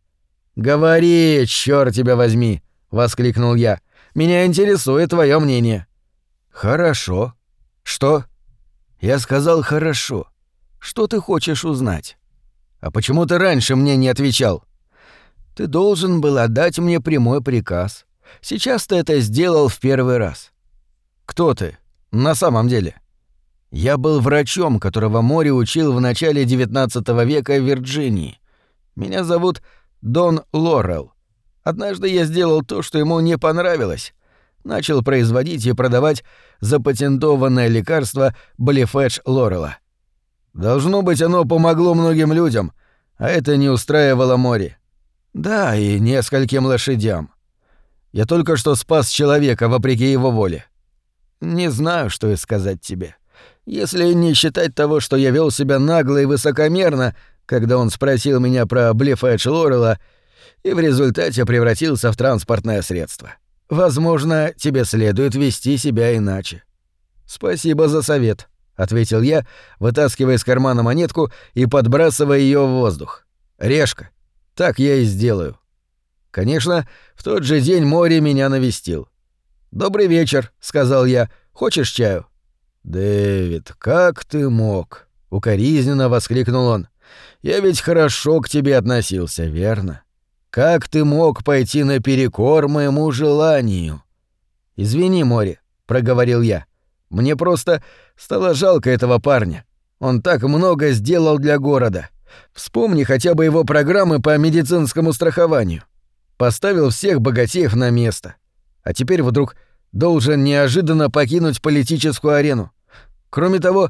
«Говори, чёрт тебя возьми!» — воскликнул я. «Меня интересует твое мнение». «Хорошо». «Что?» Я сказал «хорошо». Что ты хочешь узнать? А почему ты раньше мне не отвечал? Ты должен был отдать мне прямой приказ. Сейчас ты это сделал в первый раз. Кто ты? На самом деле? Я был врачом, которого море учил в начале XIX века в Вирджинии. Меня зовут Дон Лорел. Однажды я сделал то, что ему не понравилось. Начал производить и продавать запатентованное лекарство Блефедж Лорела. Должно быть, оно помогло многим людям, а это не устраивало море. Да, и нескольким лошадям. Я только что спас человека вопреки его воле. Не знаю, что и сказать тебе. Если не считать того, что я вел себя нагло и высокомерно, когда он спросил меня про Блефедж Лорела, и в результате превратился в транспортное средство. Возможно, тебе следует вести себя иначе. Спасибо за совет, ответил я, вытаскивая из кармана монетку и подбрасывая ее в воздух. Решка. Так я и сделаю. Конечно, в тот же день море меня навестил. «Добрый вечер», — сказал я. «Хочешь чаю?» «Дэвид, как ты мог?» — укоризненно воскликнул он. «Я ведь хорошо к тебе относился, верно? Как ты мог пойти наперекор моему желанию?» «Извини, море», — проговорил я. «Мне просто стало жалко этого парня. Он так много сделал для города. Вспомни хотя бы его программы по медицинскому страхованию. Поставил всех богатеев на место. А теперь вдруг должен неожиданно покинуть политическую арену. Кроме того,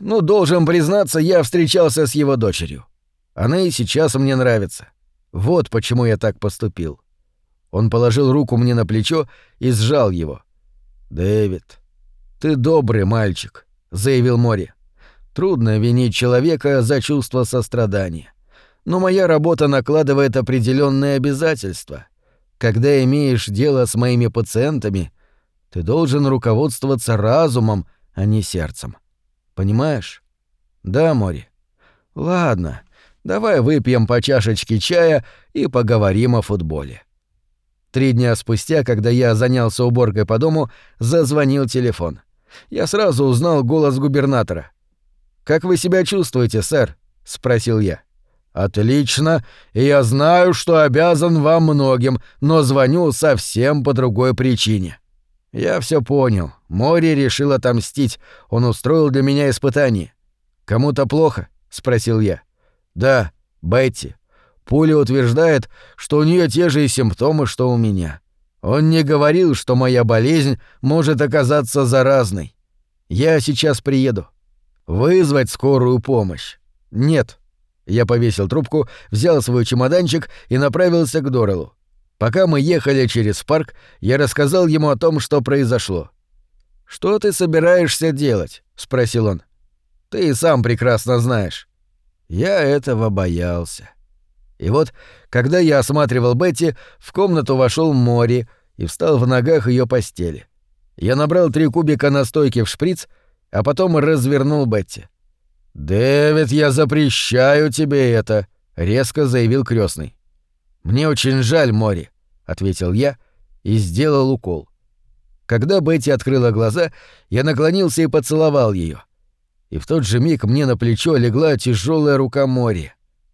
ну, должен признаться, я встречался с его дочерью. Она и сейчас мне нравится. Вот почему я так поступил. Он положил руку мне на плечо и сжал его. «Дэвид, ты добрый мальчик», — заявил Мори. «Трудно винить человека за чувство сострадания. Но моя работа накладывает определенные обязательства. Когда имеешь дело с моими пациентами, ты должен руководствоваться разумом, а не сердцем. Понимаешь? Да, Мори. Ладно, Давай выпьем по чашечке чая и поговорим о футболе. Три дня спустя, когда я занялся уборкой по дому, зазвонил телефон. Я сразу узнал голос губернатора. «Как вы себя чувствуете, сэр?» — спросил я. «Отлично, я знаю, что обязан вам многим, но звоню совсем по другой причине». Я все понял. Мори решил отомстить. Он устроил для меня испытание. «Кому-то плохо?» — спросил я. Да, Бетти. Пуля утверждает, что у нее те же симптомы, что у меня. Он не говорил, что моя болезнь может оказаться заразной. Я сейчас приеду. Вызвать скорую помощь? Нет. Я повесил трубку, взял свой чемоданчик и направился к Дорелу. Пока мы ехали через парк, я рассказал ему о том, что произошло. «Что ты собираешься делать?» — спросил он. «Ты и сам прекрасно знаешь. Я этого боялся. И вот, когда я осматривал Бетти, в комнату вошел Мори и встал в ногах ее постели. Я набрал три кубика настойки в шприц, а потом развернул Бетти. «Дэвид, я запрещаю тебе это», — резко заявил крестный. «Мне очень жаль, Мори», — ответил я и сделал укол. Когда Бетти открыла глаза, я наклонился и поцеловал ее и в тот же миг мне на плечо легла тяжелая рука Мори.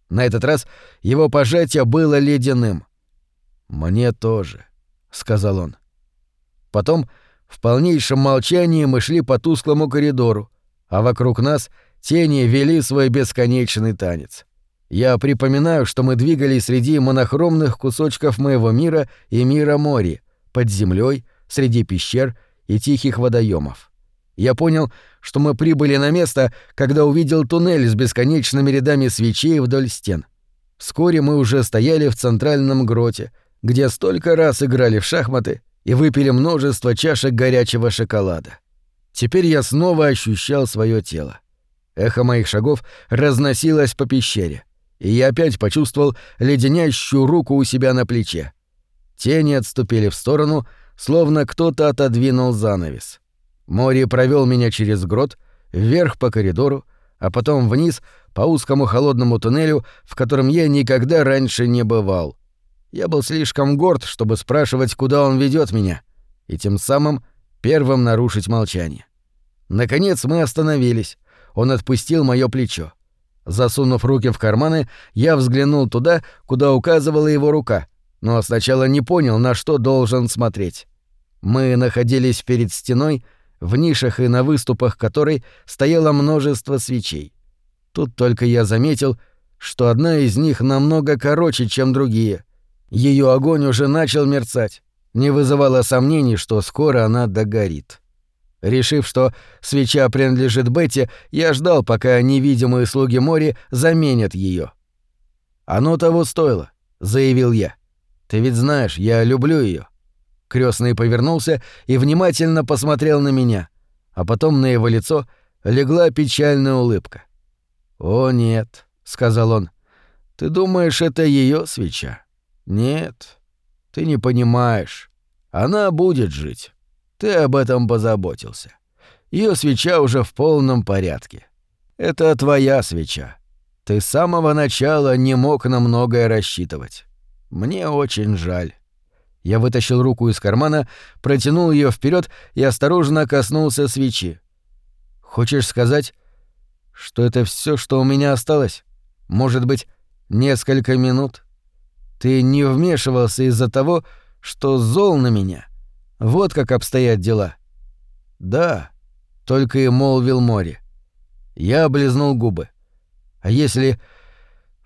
На этот раз его пожатие было ледяным. «Мне тоже», — сказал он. Потом в полнейшем молчании мы шли по тусклому коридору, а вокруг нас тени вели свой бесконечный танец. Я припоминаю, что мы двигались среди монохромных кусочков моего мира и мира Мори, под землей, среди пещер и тихих водоемов. Я понял, что мы прибыли на место, когда увидел туннель с бесконечными рядами свечей вдоль стен. Вскоре мы уже стояли в центральном гроте, где столько раз играли в шахматы и выпили множество чашек горячего шоколада. Теперь я снова ощущал свое тело. Эхо моих шагов разносилось по пещере, и я опять почувствовал леденящую руку у себя на плече. Тени отступили в сторону, словно кто-то отодвинул занавес. Мори провел меня через грот, вверх по коридору, а потом вниз по узкому холодному туннелю, в котором я никогда раньше не бывал. Я был слишком горд, чтобы спрашивать, куда он ведет меня, и тем самым первым нарушить молчание. Наконец мы остановились. Он отпустил мое плечо. Засунув руки в карманы, я взглянул туда, куда указывала его рука, но сначала не понял, на что должен смотреть. Мы находились перед стеной, в нишах и на выступах которой стояло множество свечей. Тут только я заметил, что одна из них намного короче, чем другие. Ее огонь уже начал мерцать. не вызывало сомнений, что скоро она догорит. Решив, что свеча принадлежит Бетти, я ждал, пока невидимые слуги Мори заменят ее. «Оно того стоило», — заявил я. «Ты ведь знаешь, я люблю ее. Крестный повернулся и внимательно посмотрел на меня, а потом на его лицо легла печальная улыбка. «О, нет», — сказал он, — «ты думаешь, это ее свеча? Нет, ты не понимаешь. Она будет жить. Ты об этом позаботился. Ее свеча уже в полном порядке. Это твоя свеча. Ты с самого начала не мог на многое рассчитывать. Мне очень жаль. Я вытащил руку из кармана, протянул ее вперед и осторожно коснулся свечи. Хочешь сказать, что это все, что у меня осталось? Может быть, несколько минут? Ты не вмешивался из-за того, что зол на меня. Вот как обстоят дела. Да, только и молвил море. Я облизнул губы. А если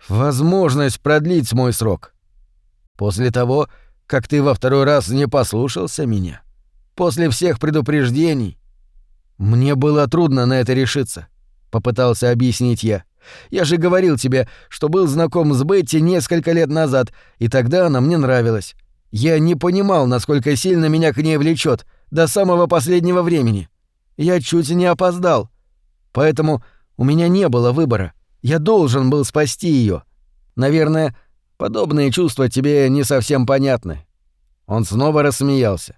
возможность продлить мой срок? После того, как ты во второй раз не послушался меня? После всех предупреждений? Мне было трудно на это решиться, попытался объяснить я. Я же говорил тебе, что был знаком с Бетти несколько лет назад, и тогда она мне нравилась. Я не понимал, насколько сильно меня к ней влечет до самого последнего времени. Я чуть не опоздал. Поэтому у меня не было выбора. Я должен был спасти ее. Наверное, подобные чувства тебе не совсем понятны. Он снова рассмеялся.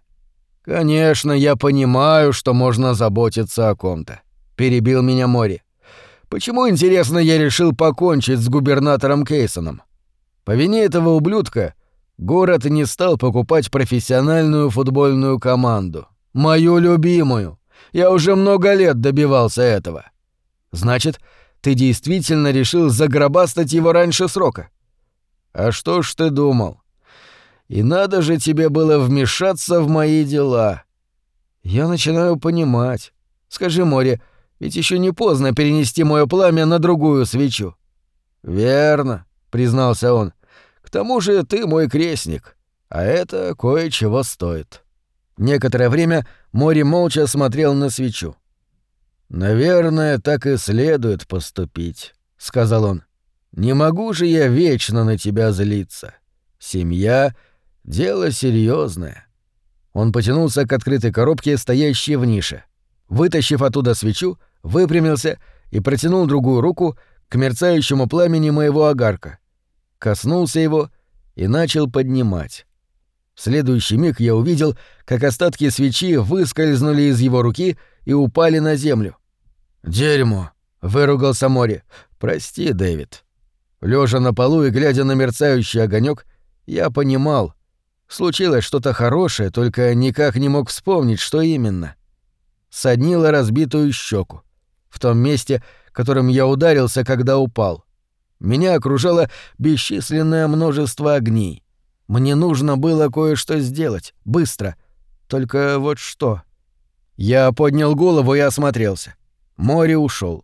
Конечно, я понимаю, что можно заботиться о ком-то, перебил меня Мори. Почему, интересно, я решил покончить с губернатором Кейсоном? По вине этого ублюдка город не стал покупать профессиональную футбольную команду. Мою любимую. Я уже много лет добивался этого. Значит, ты действительно решил загробастать его раньше срока? А что ж ты думал? И надо же тебе было вмешаться в мои дела. Я начинаю понимать. Скажи, море, ведь еще не поздно перенести мое пламя на другую свечу. Верно, признался он. К тому же ты мой крестник, а это кое-чего стоит. Некоторое время Мори молча смотрел на свечу. «Наверное, так и следует поступить», — сказал он. «Не могу же я вечно на тебя злиться. Семья — дело серьезное. Он потянулся к открытой коробке, стоящей в нише. Вытащив оттуда свечу, выпрямился и протянул другую руку к мерцающему пламени моего огарка. Коснулся его и начал поднимать. В следующий миг я увидел, как остатки свечи выскользнули из его руки и упали на землю. «Дерьмо!» — выругался Мори. «Прости, Дэвид». Лежа на полу и глядя на мерцающий огонек, я понимал, случилось что-то хорошее, только никак не мог вспомнить, что именно. Соднило разбитую щеку в том месте, которым я ударился, когда упал. Меня окружало бесчисленное множество огней. Мне нужно было кое-что сделать, быстро. Только вот что. Я поднял голову и осмотрелся. Море ушел.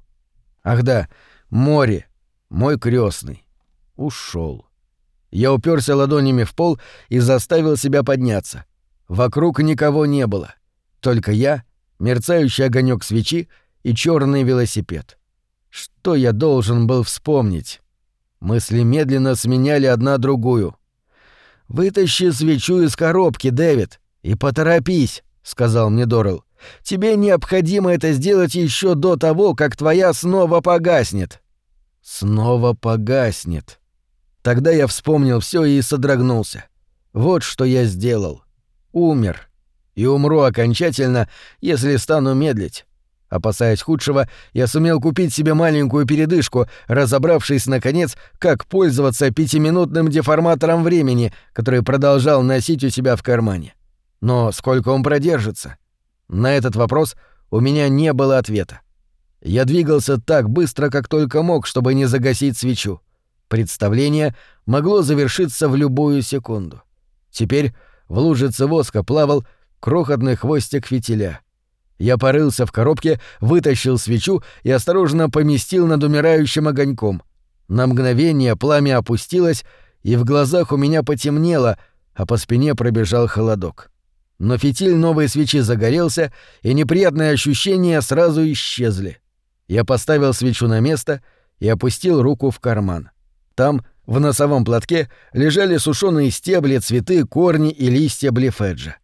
Ах да, море, мой крестный, ушел. Я уперся ладонями в пол и заставил себя подняться. Вокруг никого не было. Только я, мерцающий огонек свечи и черный велосипед. Что я должен был вспомнить? Мысли медленно сменяли одна другую. «Вытащи свечу из коробки, Дэвид, и поторопись», — сказал мне Дорел. «Тебе необходимо это сделать еще до того, как твоя снова погаснет». «Снова погаснет». Тогда я вспомнил все и содрогнулся. Вот что я сделал. Умер. И умру окончательно, если стану медлить. Опасаясь худшего, я сумел купить себе маленькую передышку, разобравшись, наконец, как пользоваться пятиминутным деформатором времени, который продолжал носить у себя в кармане. Но сколько он продержится? На этот вопрос у меня не было ответа. Я двигался так быстро, как только мог, чтобы не загасить свечу. Представление могло завершиться в любую секунду. Теперь в лужице воска плавал крохотный хвостик фитиля — я порылся в коробке, вытащил свечу и осторожно поместил над умирающим огоньком. На мгновение пламя опустилось, и в глазах у меня потемнело, а по спине пробежал холодок. Но фитиль новой свечи загорелся, и неприятные ощущения сразу исчезли. Я поставил свечу на место и опустил руку в карман. Там, в носовом платке, лежали сушеные стебли, цветы, корни и листья блефеджа.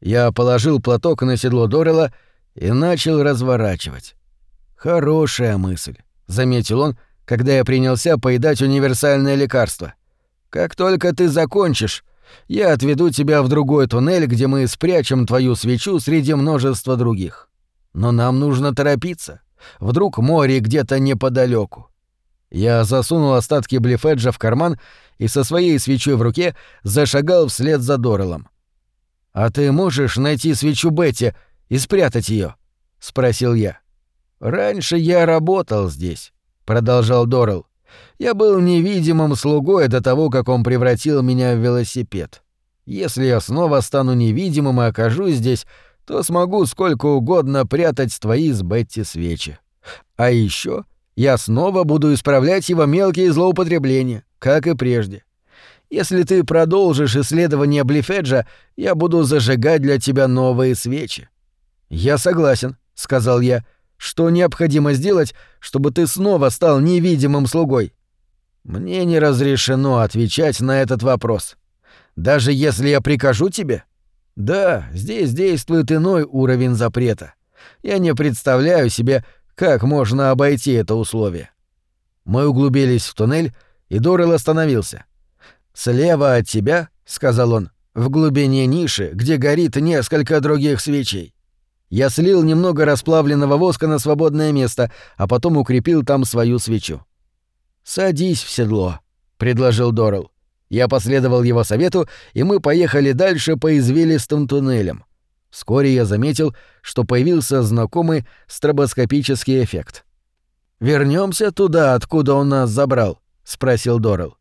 Я положил платок на седло Дорела и начал разворачивать. «Хорошая мысль», — заметил он, когда я принялся поедать универсальное лекарство. «Как только ты закончишь, я отведу тебя в другой туннель, где мы спрячем твою свечу среди множества других. Но нам нужно торопиться. Вдруг море где-то неподалеку. Я засунул остатки блефеджа в карман и со своей свечой в руке зашагал вслед за Дорелом. «А ты можешь найти свечу Бетти и спрятать ее? спросил я. «Раньше я работал здесь», — продолжал Дорел. Я был невидимым слугой до того, как он превратил меня в велосипед. Если я снова стану невидимым и окажусь здесь, то смогу сколько угодно прятать твои с Бетти свечи. А еще я снова буду исправлять его мелкие злоупотребления, как и прежде. Если ты продолжишь исследование Блифеджа, я буду зажигать для тебя новые свечи. Я согласен, сказал я. Что необходимо сделать, чтобы ты снова стал невидимым слугой? Мне не разрешено отвечать на этот вопрос. Даже если я прикажу тебе? Да, здесь действует иной уровень запрета. Я не представляю себе, как можно обойти это условие. Мы углубились в туннель, и Дорел остановился. «Слева от тебя», — сказал он, — «в глубине ниши, где горит несколько других свечей. Я слил немного расплавленного воска на свободное место, а потом укрепил там свою свечу. «Садись в седло», — предложил Дорел. Я последовал его совету, и мы поехали дальше по извилистым туннелям. Вскоре я заметил, что появился знакомый стробоскопический эффект. Вернемся туда, откуда он нас забрал?» — спросил Дорел.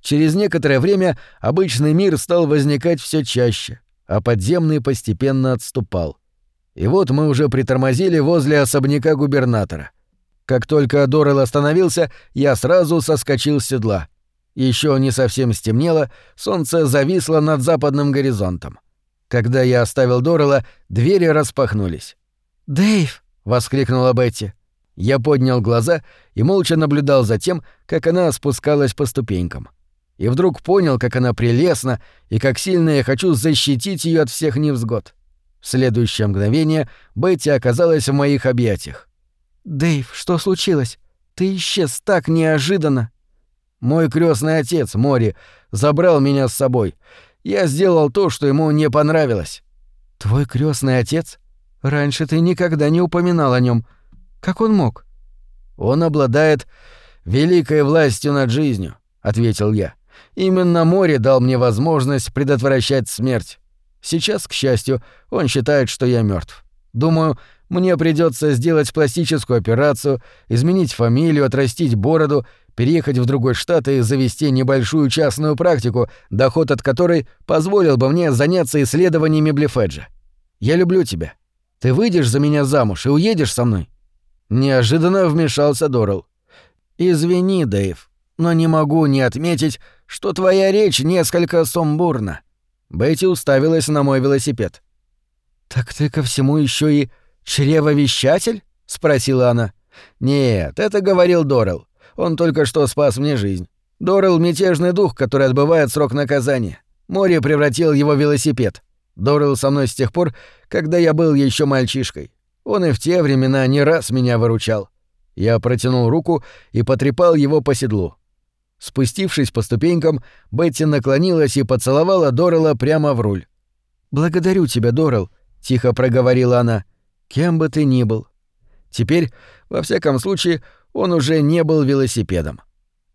Через некоторое время обычный мир стал возникать все чаще, а подземный постепенно отступал. И вот мы уже притормозили возле особняка губернатора. Как только Дорел остановился, я сразу соскочил с седла. Еще не совсем стемнело, солнце зависло над западным горизонтом. Когда я оставил Дорела, двери распахнулись. «Дэйв!» — воскликнула Бетти. Я поднял глаза и молча наблюдал за тем, как она спускалась по ступенькам. И вдруг понял, как она прелестна и как сильно я хочу защитить ее от всех невзгод. В следующее мгновение Бетти оказалась в моих объятиях. «Дэйв, что случилось? Ты исчез так неожиданно!» «Мой крестный отец, Мори, забрал меня с собой. Я сделал то, что ему не понравилось». «Твой крестный отец? Раньше ты никогда не упоминал о нем. Как он мог?» «Он обладает великой властью над жизнью», — ответил я. «Именно море дал мне возможность предотвращать смерть. Сейчас, к счастью, он считает, что я мертв. Думаю, мне придется сделать пластическую операцию, изменить фамилию, отрастить бороду, переехать в другой штат и завести небольшую частную практику, доход от которой позволил бы мне заняться исследованиями Блефеджа. Я люблю тебя. Ты выйдешь за меня замуж и уедешь со мной?» Неожиданно вмешался Дорел. «Извини, Дэйв, но не могу не отметить, что твоя речь несколько сумбурна». Бетти уставилась на мой велосипед. «Так ты ко всему еще и чревовещатель?» — спросила она. «Нет, это говорил Дорел. Он только что спас мне жизнь. Дорел — мятежный дух, который отбывает срок наказания. Море превратил его в велосипед. Дорел со мной с тех пор, когда я был еще мальчишкой. Он и в те времена не раз меня выручал. Я протянул руку и потрепал его по седлу. Спустившись по ступенькам, Бетти наклонилась и поцеловала Дорела прямо в руль. «Благодарю тебя, Дорел», — тихо проговорила она, — «кем бы ты ни был». Теперь, во всяком случае, он уже не был велосипедом.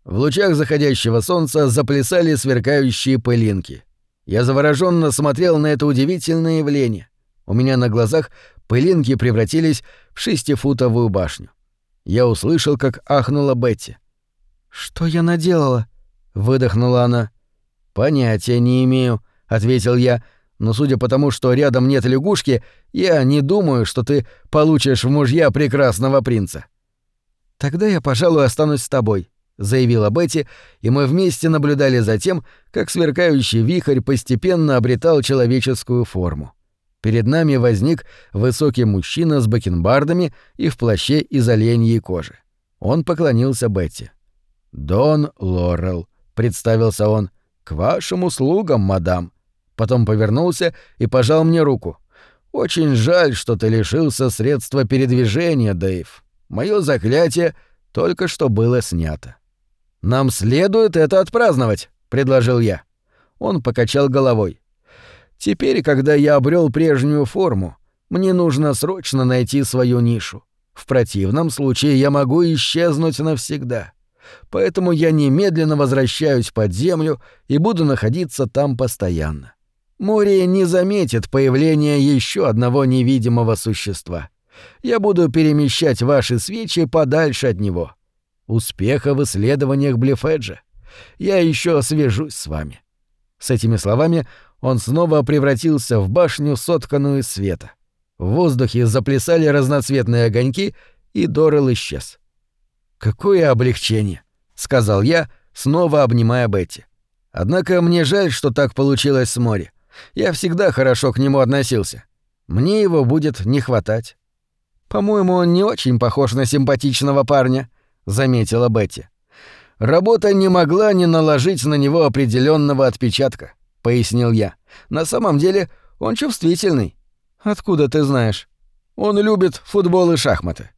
В лучах заходящего солнца заплясали сверкающие пылинки. Я завороженно смотрел на это удивительное явление. У меня на глазах пылинки превратились в шестифутовую башню. Я услышал, как ахнула Бетти. «Что я наделала?» — выдохнула она. «Понятия не имею», — ответил я, «но судя по тому, что рядом нет лягушки, я не думаю, что ты получишь в мужья прекрасного принца». «Тогда я, пожалуй, останусь с тобой», — заявила Бетти, и мы вместе наблюдали за тем, как сверкающий вихрь постепенно обретал человеческую форму. Перед нами возник высокий мужчина с бакенбардами и в плаще из оленьей кожи. Он поклонился Бетти. «Дон Лорел», — представился он, — «к вашим услугам, мадам». Потом повернулся и пожал мне руку. «Очень жаль, что ты лишился средства передвижения, Дэйв. Мое заклятие только что было снято». «Нам следует это отпраздновать», — предложил я. Он покачал головой. «Теперь, когда я обрел прежнюю форму, мне нужно срочно найти свою нишу. В противном случае я могу исчезнуть навсегда. Поэтому я немедленно возвращаюсь под землю и буду находиться там постоянно. Море не заметит появления еще одного невидимого существа. Я буду перемещать ваши свечи подальше от него. Успеха в исследованиях Блефеджа. Я еще свяжусь с вами». С этими словами он снова превратился в башню, сотканную из света. В воздухе заплясали разноцветные огоньки, и Дорел исчез. «Какое облегчение!» — сказал я, снова обнимая Бетти. «Однако мне жаль, что так получилось с Мори. Я всегда хорошо к нему относился. Мне его будет не хватать». «По-моему, он не очень похож на симпатичного парня», — заметила Бетти. «Работа не могла не наложить на него определенного отпечатка», — пояснил я. «На самом деле он чувствительный». «Откуда ты знаешь?» «Он любит футбол и шахматы».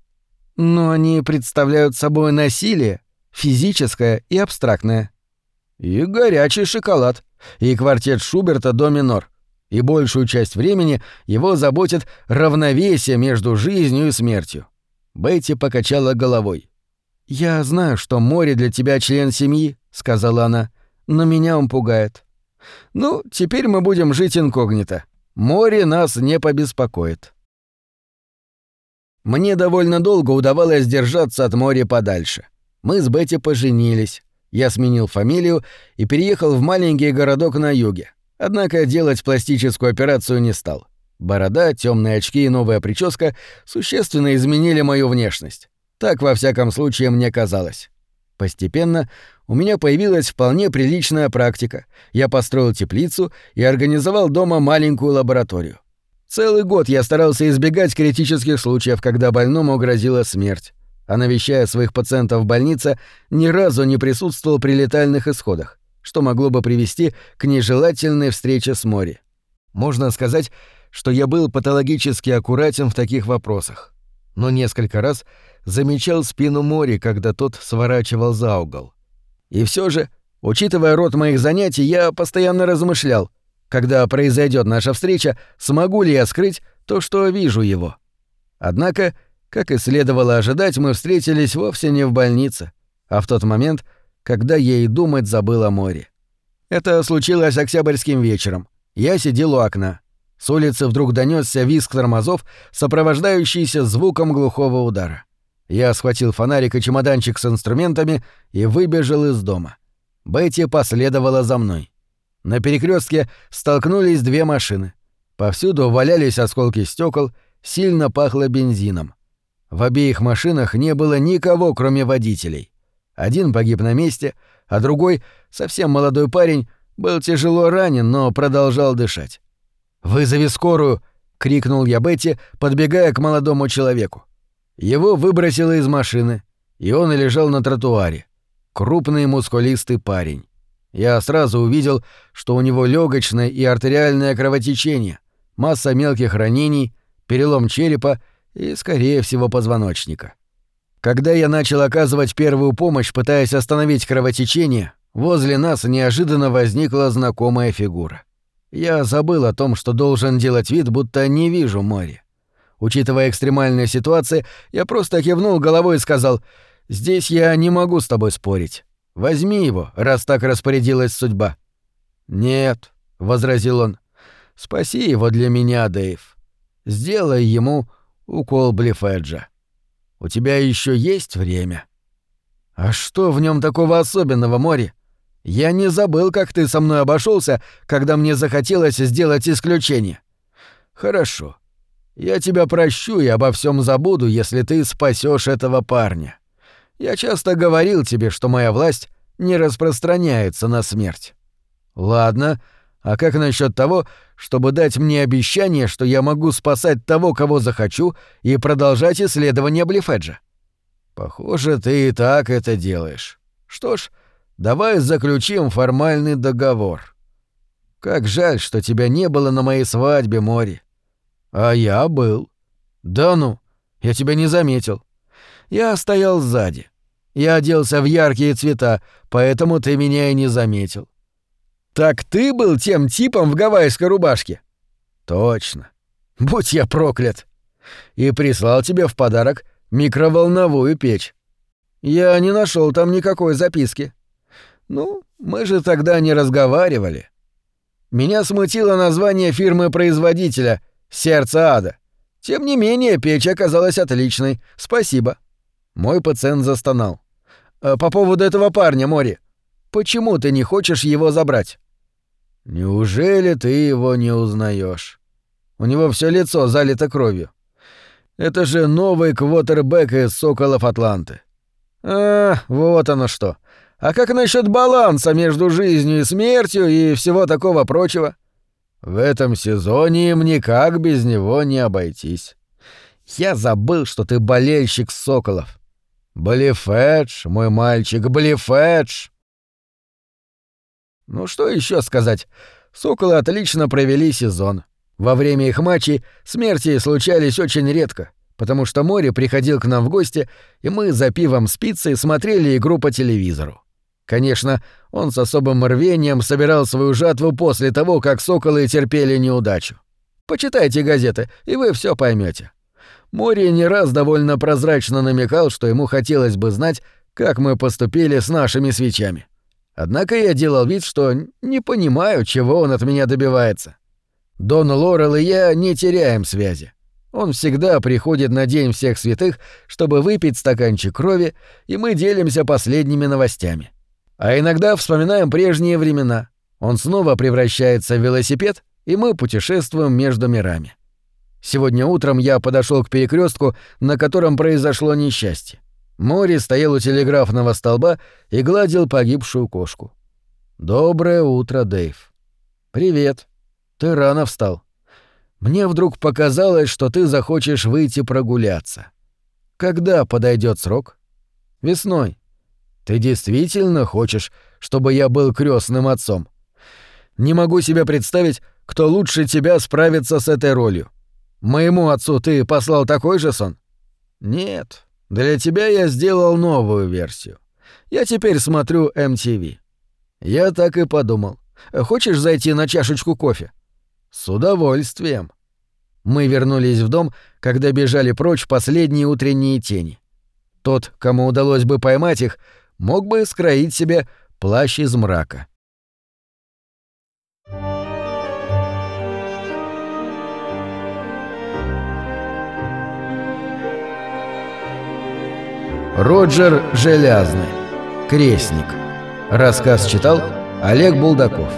«Но они представляют собой насилие, физическое и абстрактное». «И горячий шоколад, и квартет Шуберта до минор. И большую часть времени его заботит равновесие между жизнью и смертью». Бетти покачала головой. «Я знаю, что море для тебя член семьи», — сказала она, — «но меня он пугает». «Ну, теперь мы будем жить инкогнито. Море нас не побеспокоит». Мне довольно долго удавалось держаться от моря подальше. Мы с Бетти поженились. Я сменил фамилию и переехал в маленький городок на юге. Однако делать пластическую операцию не стал. Борода, темные очки и новая прическа существенно изменили мою внешность. Так, во всяком случае, мне казалось. Постепенно у меня появилась вполне приличная практика. Я построил теплицу и организовал дома маленькую лабораторию. Целый год я старался избегать критических случаев, когда больному грозила смерть. А навещая своих пациентов в больнице, ни разу не присутствовал при летальных исходах, что могло бы привести к нежелательной встрече с Мори. Можно сказать, что я был патологически аккуратен в таких вопросах. Но несколько раз замечал спину Мори, когда тот сворачивал за угол. И все же, учитывая род моих занятий, я постоянно размышлял, когда произойдет наша встреча, смогу ли я скрыть то, что вижу его. Однако, как и следовало ожидать, мы встретились вовсе не в больнице, а в тот момент, когда я и думать забыл о море. Это случилось октябрьским вечером. Я сидел у окна. С улицы вдруг донесся визг тормозов, сопровождающийся звуком глухого удара. Я схватил фонарик и чемоданчик с инструментами и выбежал из дома. Бетти последовала за мной. На перекрестке столкнулись две машины. Повсюду валялись осколки стекол, сильно пахло бензином. В обеих машинах не было никого, кроме водителей. Один погиб на месте, а другой, совсем молодой парень, был тяжело ранен, но продолжал дышать. «Вызови скорую!» — крикнул я Бетти, подбегая к молодому человеку. Его выбросило из машины, и он лежал на тротуаре. Крупный мускулистый парень. Я сразу увидел, что у него легочное и артериальное кровотечение, масса мелких ранений, перелом черепа и, скорее всего, позвоночника. Когда я начал оказывать первую помощь, пытаясь остановить кровотечение, возле нас неожиданно возникла знакомая фигура. Я забыл о том, что должен делать вид, будто не вижу море. Учитывая экстремальные ситуации, я просто кивнул головой и сказал «Здесь я не могу с тобой спорить. Возьми его, раз так распорядилась судьба». «Нет», — возразил он, — «спаси его для меня, Дэйв. Сделай ему укол Блифеджа. У тебя еще есть время». «А что в нем такого особенного, Мори? Я не забыл, как ты со мной обошелся, когда мне захотелось сделать исключение». «Хорошо. Я тебя прощу и обо всем забуду, если ты спасешь этого парня. Я часто говорил тебе, что моя власть не распространяется на смерть. Ладно, а как насчет того, чтобы дать мне обещание, что я могу спасать того, кого захочу, и продолжать исследование Блифеджа? Похоже, ты и так это делаешь. Что ж, давай заключим формальный договор. Как жаль, что тебя не было на моей свадьбе, Мори. А я был. Да ну, я тебя не заметил. Я стоял сзади. Я оделся в яркие цвета, поэтому ты меня и не заметил. Так ты был тем типом в гавайской рубашке? Точно. Будь я проклят. И прислал тебе в подарок микроволновую печь. Я не нашел там никакой записки. Ну, мы же тогда не разговаривали. Меня смутило название фирмы-производителя «Сердце ада». Тем не менее, печь оказалась отличной. Спасибо. Мой пациент застонал. «Э, «По поводу этого парня, Мори, почему ты не хочешь его забрать?» «Неужели ты его не узнаешь? У него все лицо залито кровью. Это же новый квотербек из «Соколов Атланты». «А, вот оно что. А как насчет баланса между жизнью и смертью и всего такого прочего?» «В этом сезоне им никак без него не обойтись. Я забыл, что ты болельщик «Соколов». Блифедж, мой мальчик, Блифедж!» Ну что еще сказать? «Соколы» отлично провели сезон. Во время их матчей смерти случались очень редко, потому что море приходил к нам в гости, и мы за пивом с пиццей смотрели игру по телевизору. Конечно, он с особым рвением собирал свою жатву после того, как соколы терпели неудачу. Почитайте газеты, и вы все поймете. Мори не раз довольно прозрачно намекал, что ему хотелось бы знать, как мы поступили с нашими свечами. Однако я делал вид, что не понимаю, чего он от меня добивается. Дон Лорел и я не теряем связи. Он всегда приходит на День всех святых, чтобы выпить стаканчик крови, и мы делимся последними новостями. А иногда вспоминаем прежние времена. Он снова превращается в велосипед, и мы путешествуем между мирами. Сегодня утром я подошел к перекрестку, на котором произошло несчастье. Мори стоял у телеграфного столба и гладил погибшую кошку. «Доброе утро, Дэйв». «Привет», ты рано встал. Мне вдруг показалось, что ты захочешь выйти прогуляться. Когда подойдет срок? Весной. Ты действительно хочешь, чтобы я был крестным отцом? Не могу себе представить, кто лучше тебя справится с этой ролью. Моему отцу ты послал такой же сон? Нет. Для тебя я сделал новую версию. Я теперь смотрю MTV. Я так и подумал. Хочешь зайти на чашечку кофе? «С удовольствием». Мы вернулись в дом, когда бежали прочь последние утренние тени. Тот, кому удалось бы поймать их, мог бы скроить себе плащ из мрака. Роджер Желязный. Крестник. Рассказ читал Олег Булдаков.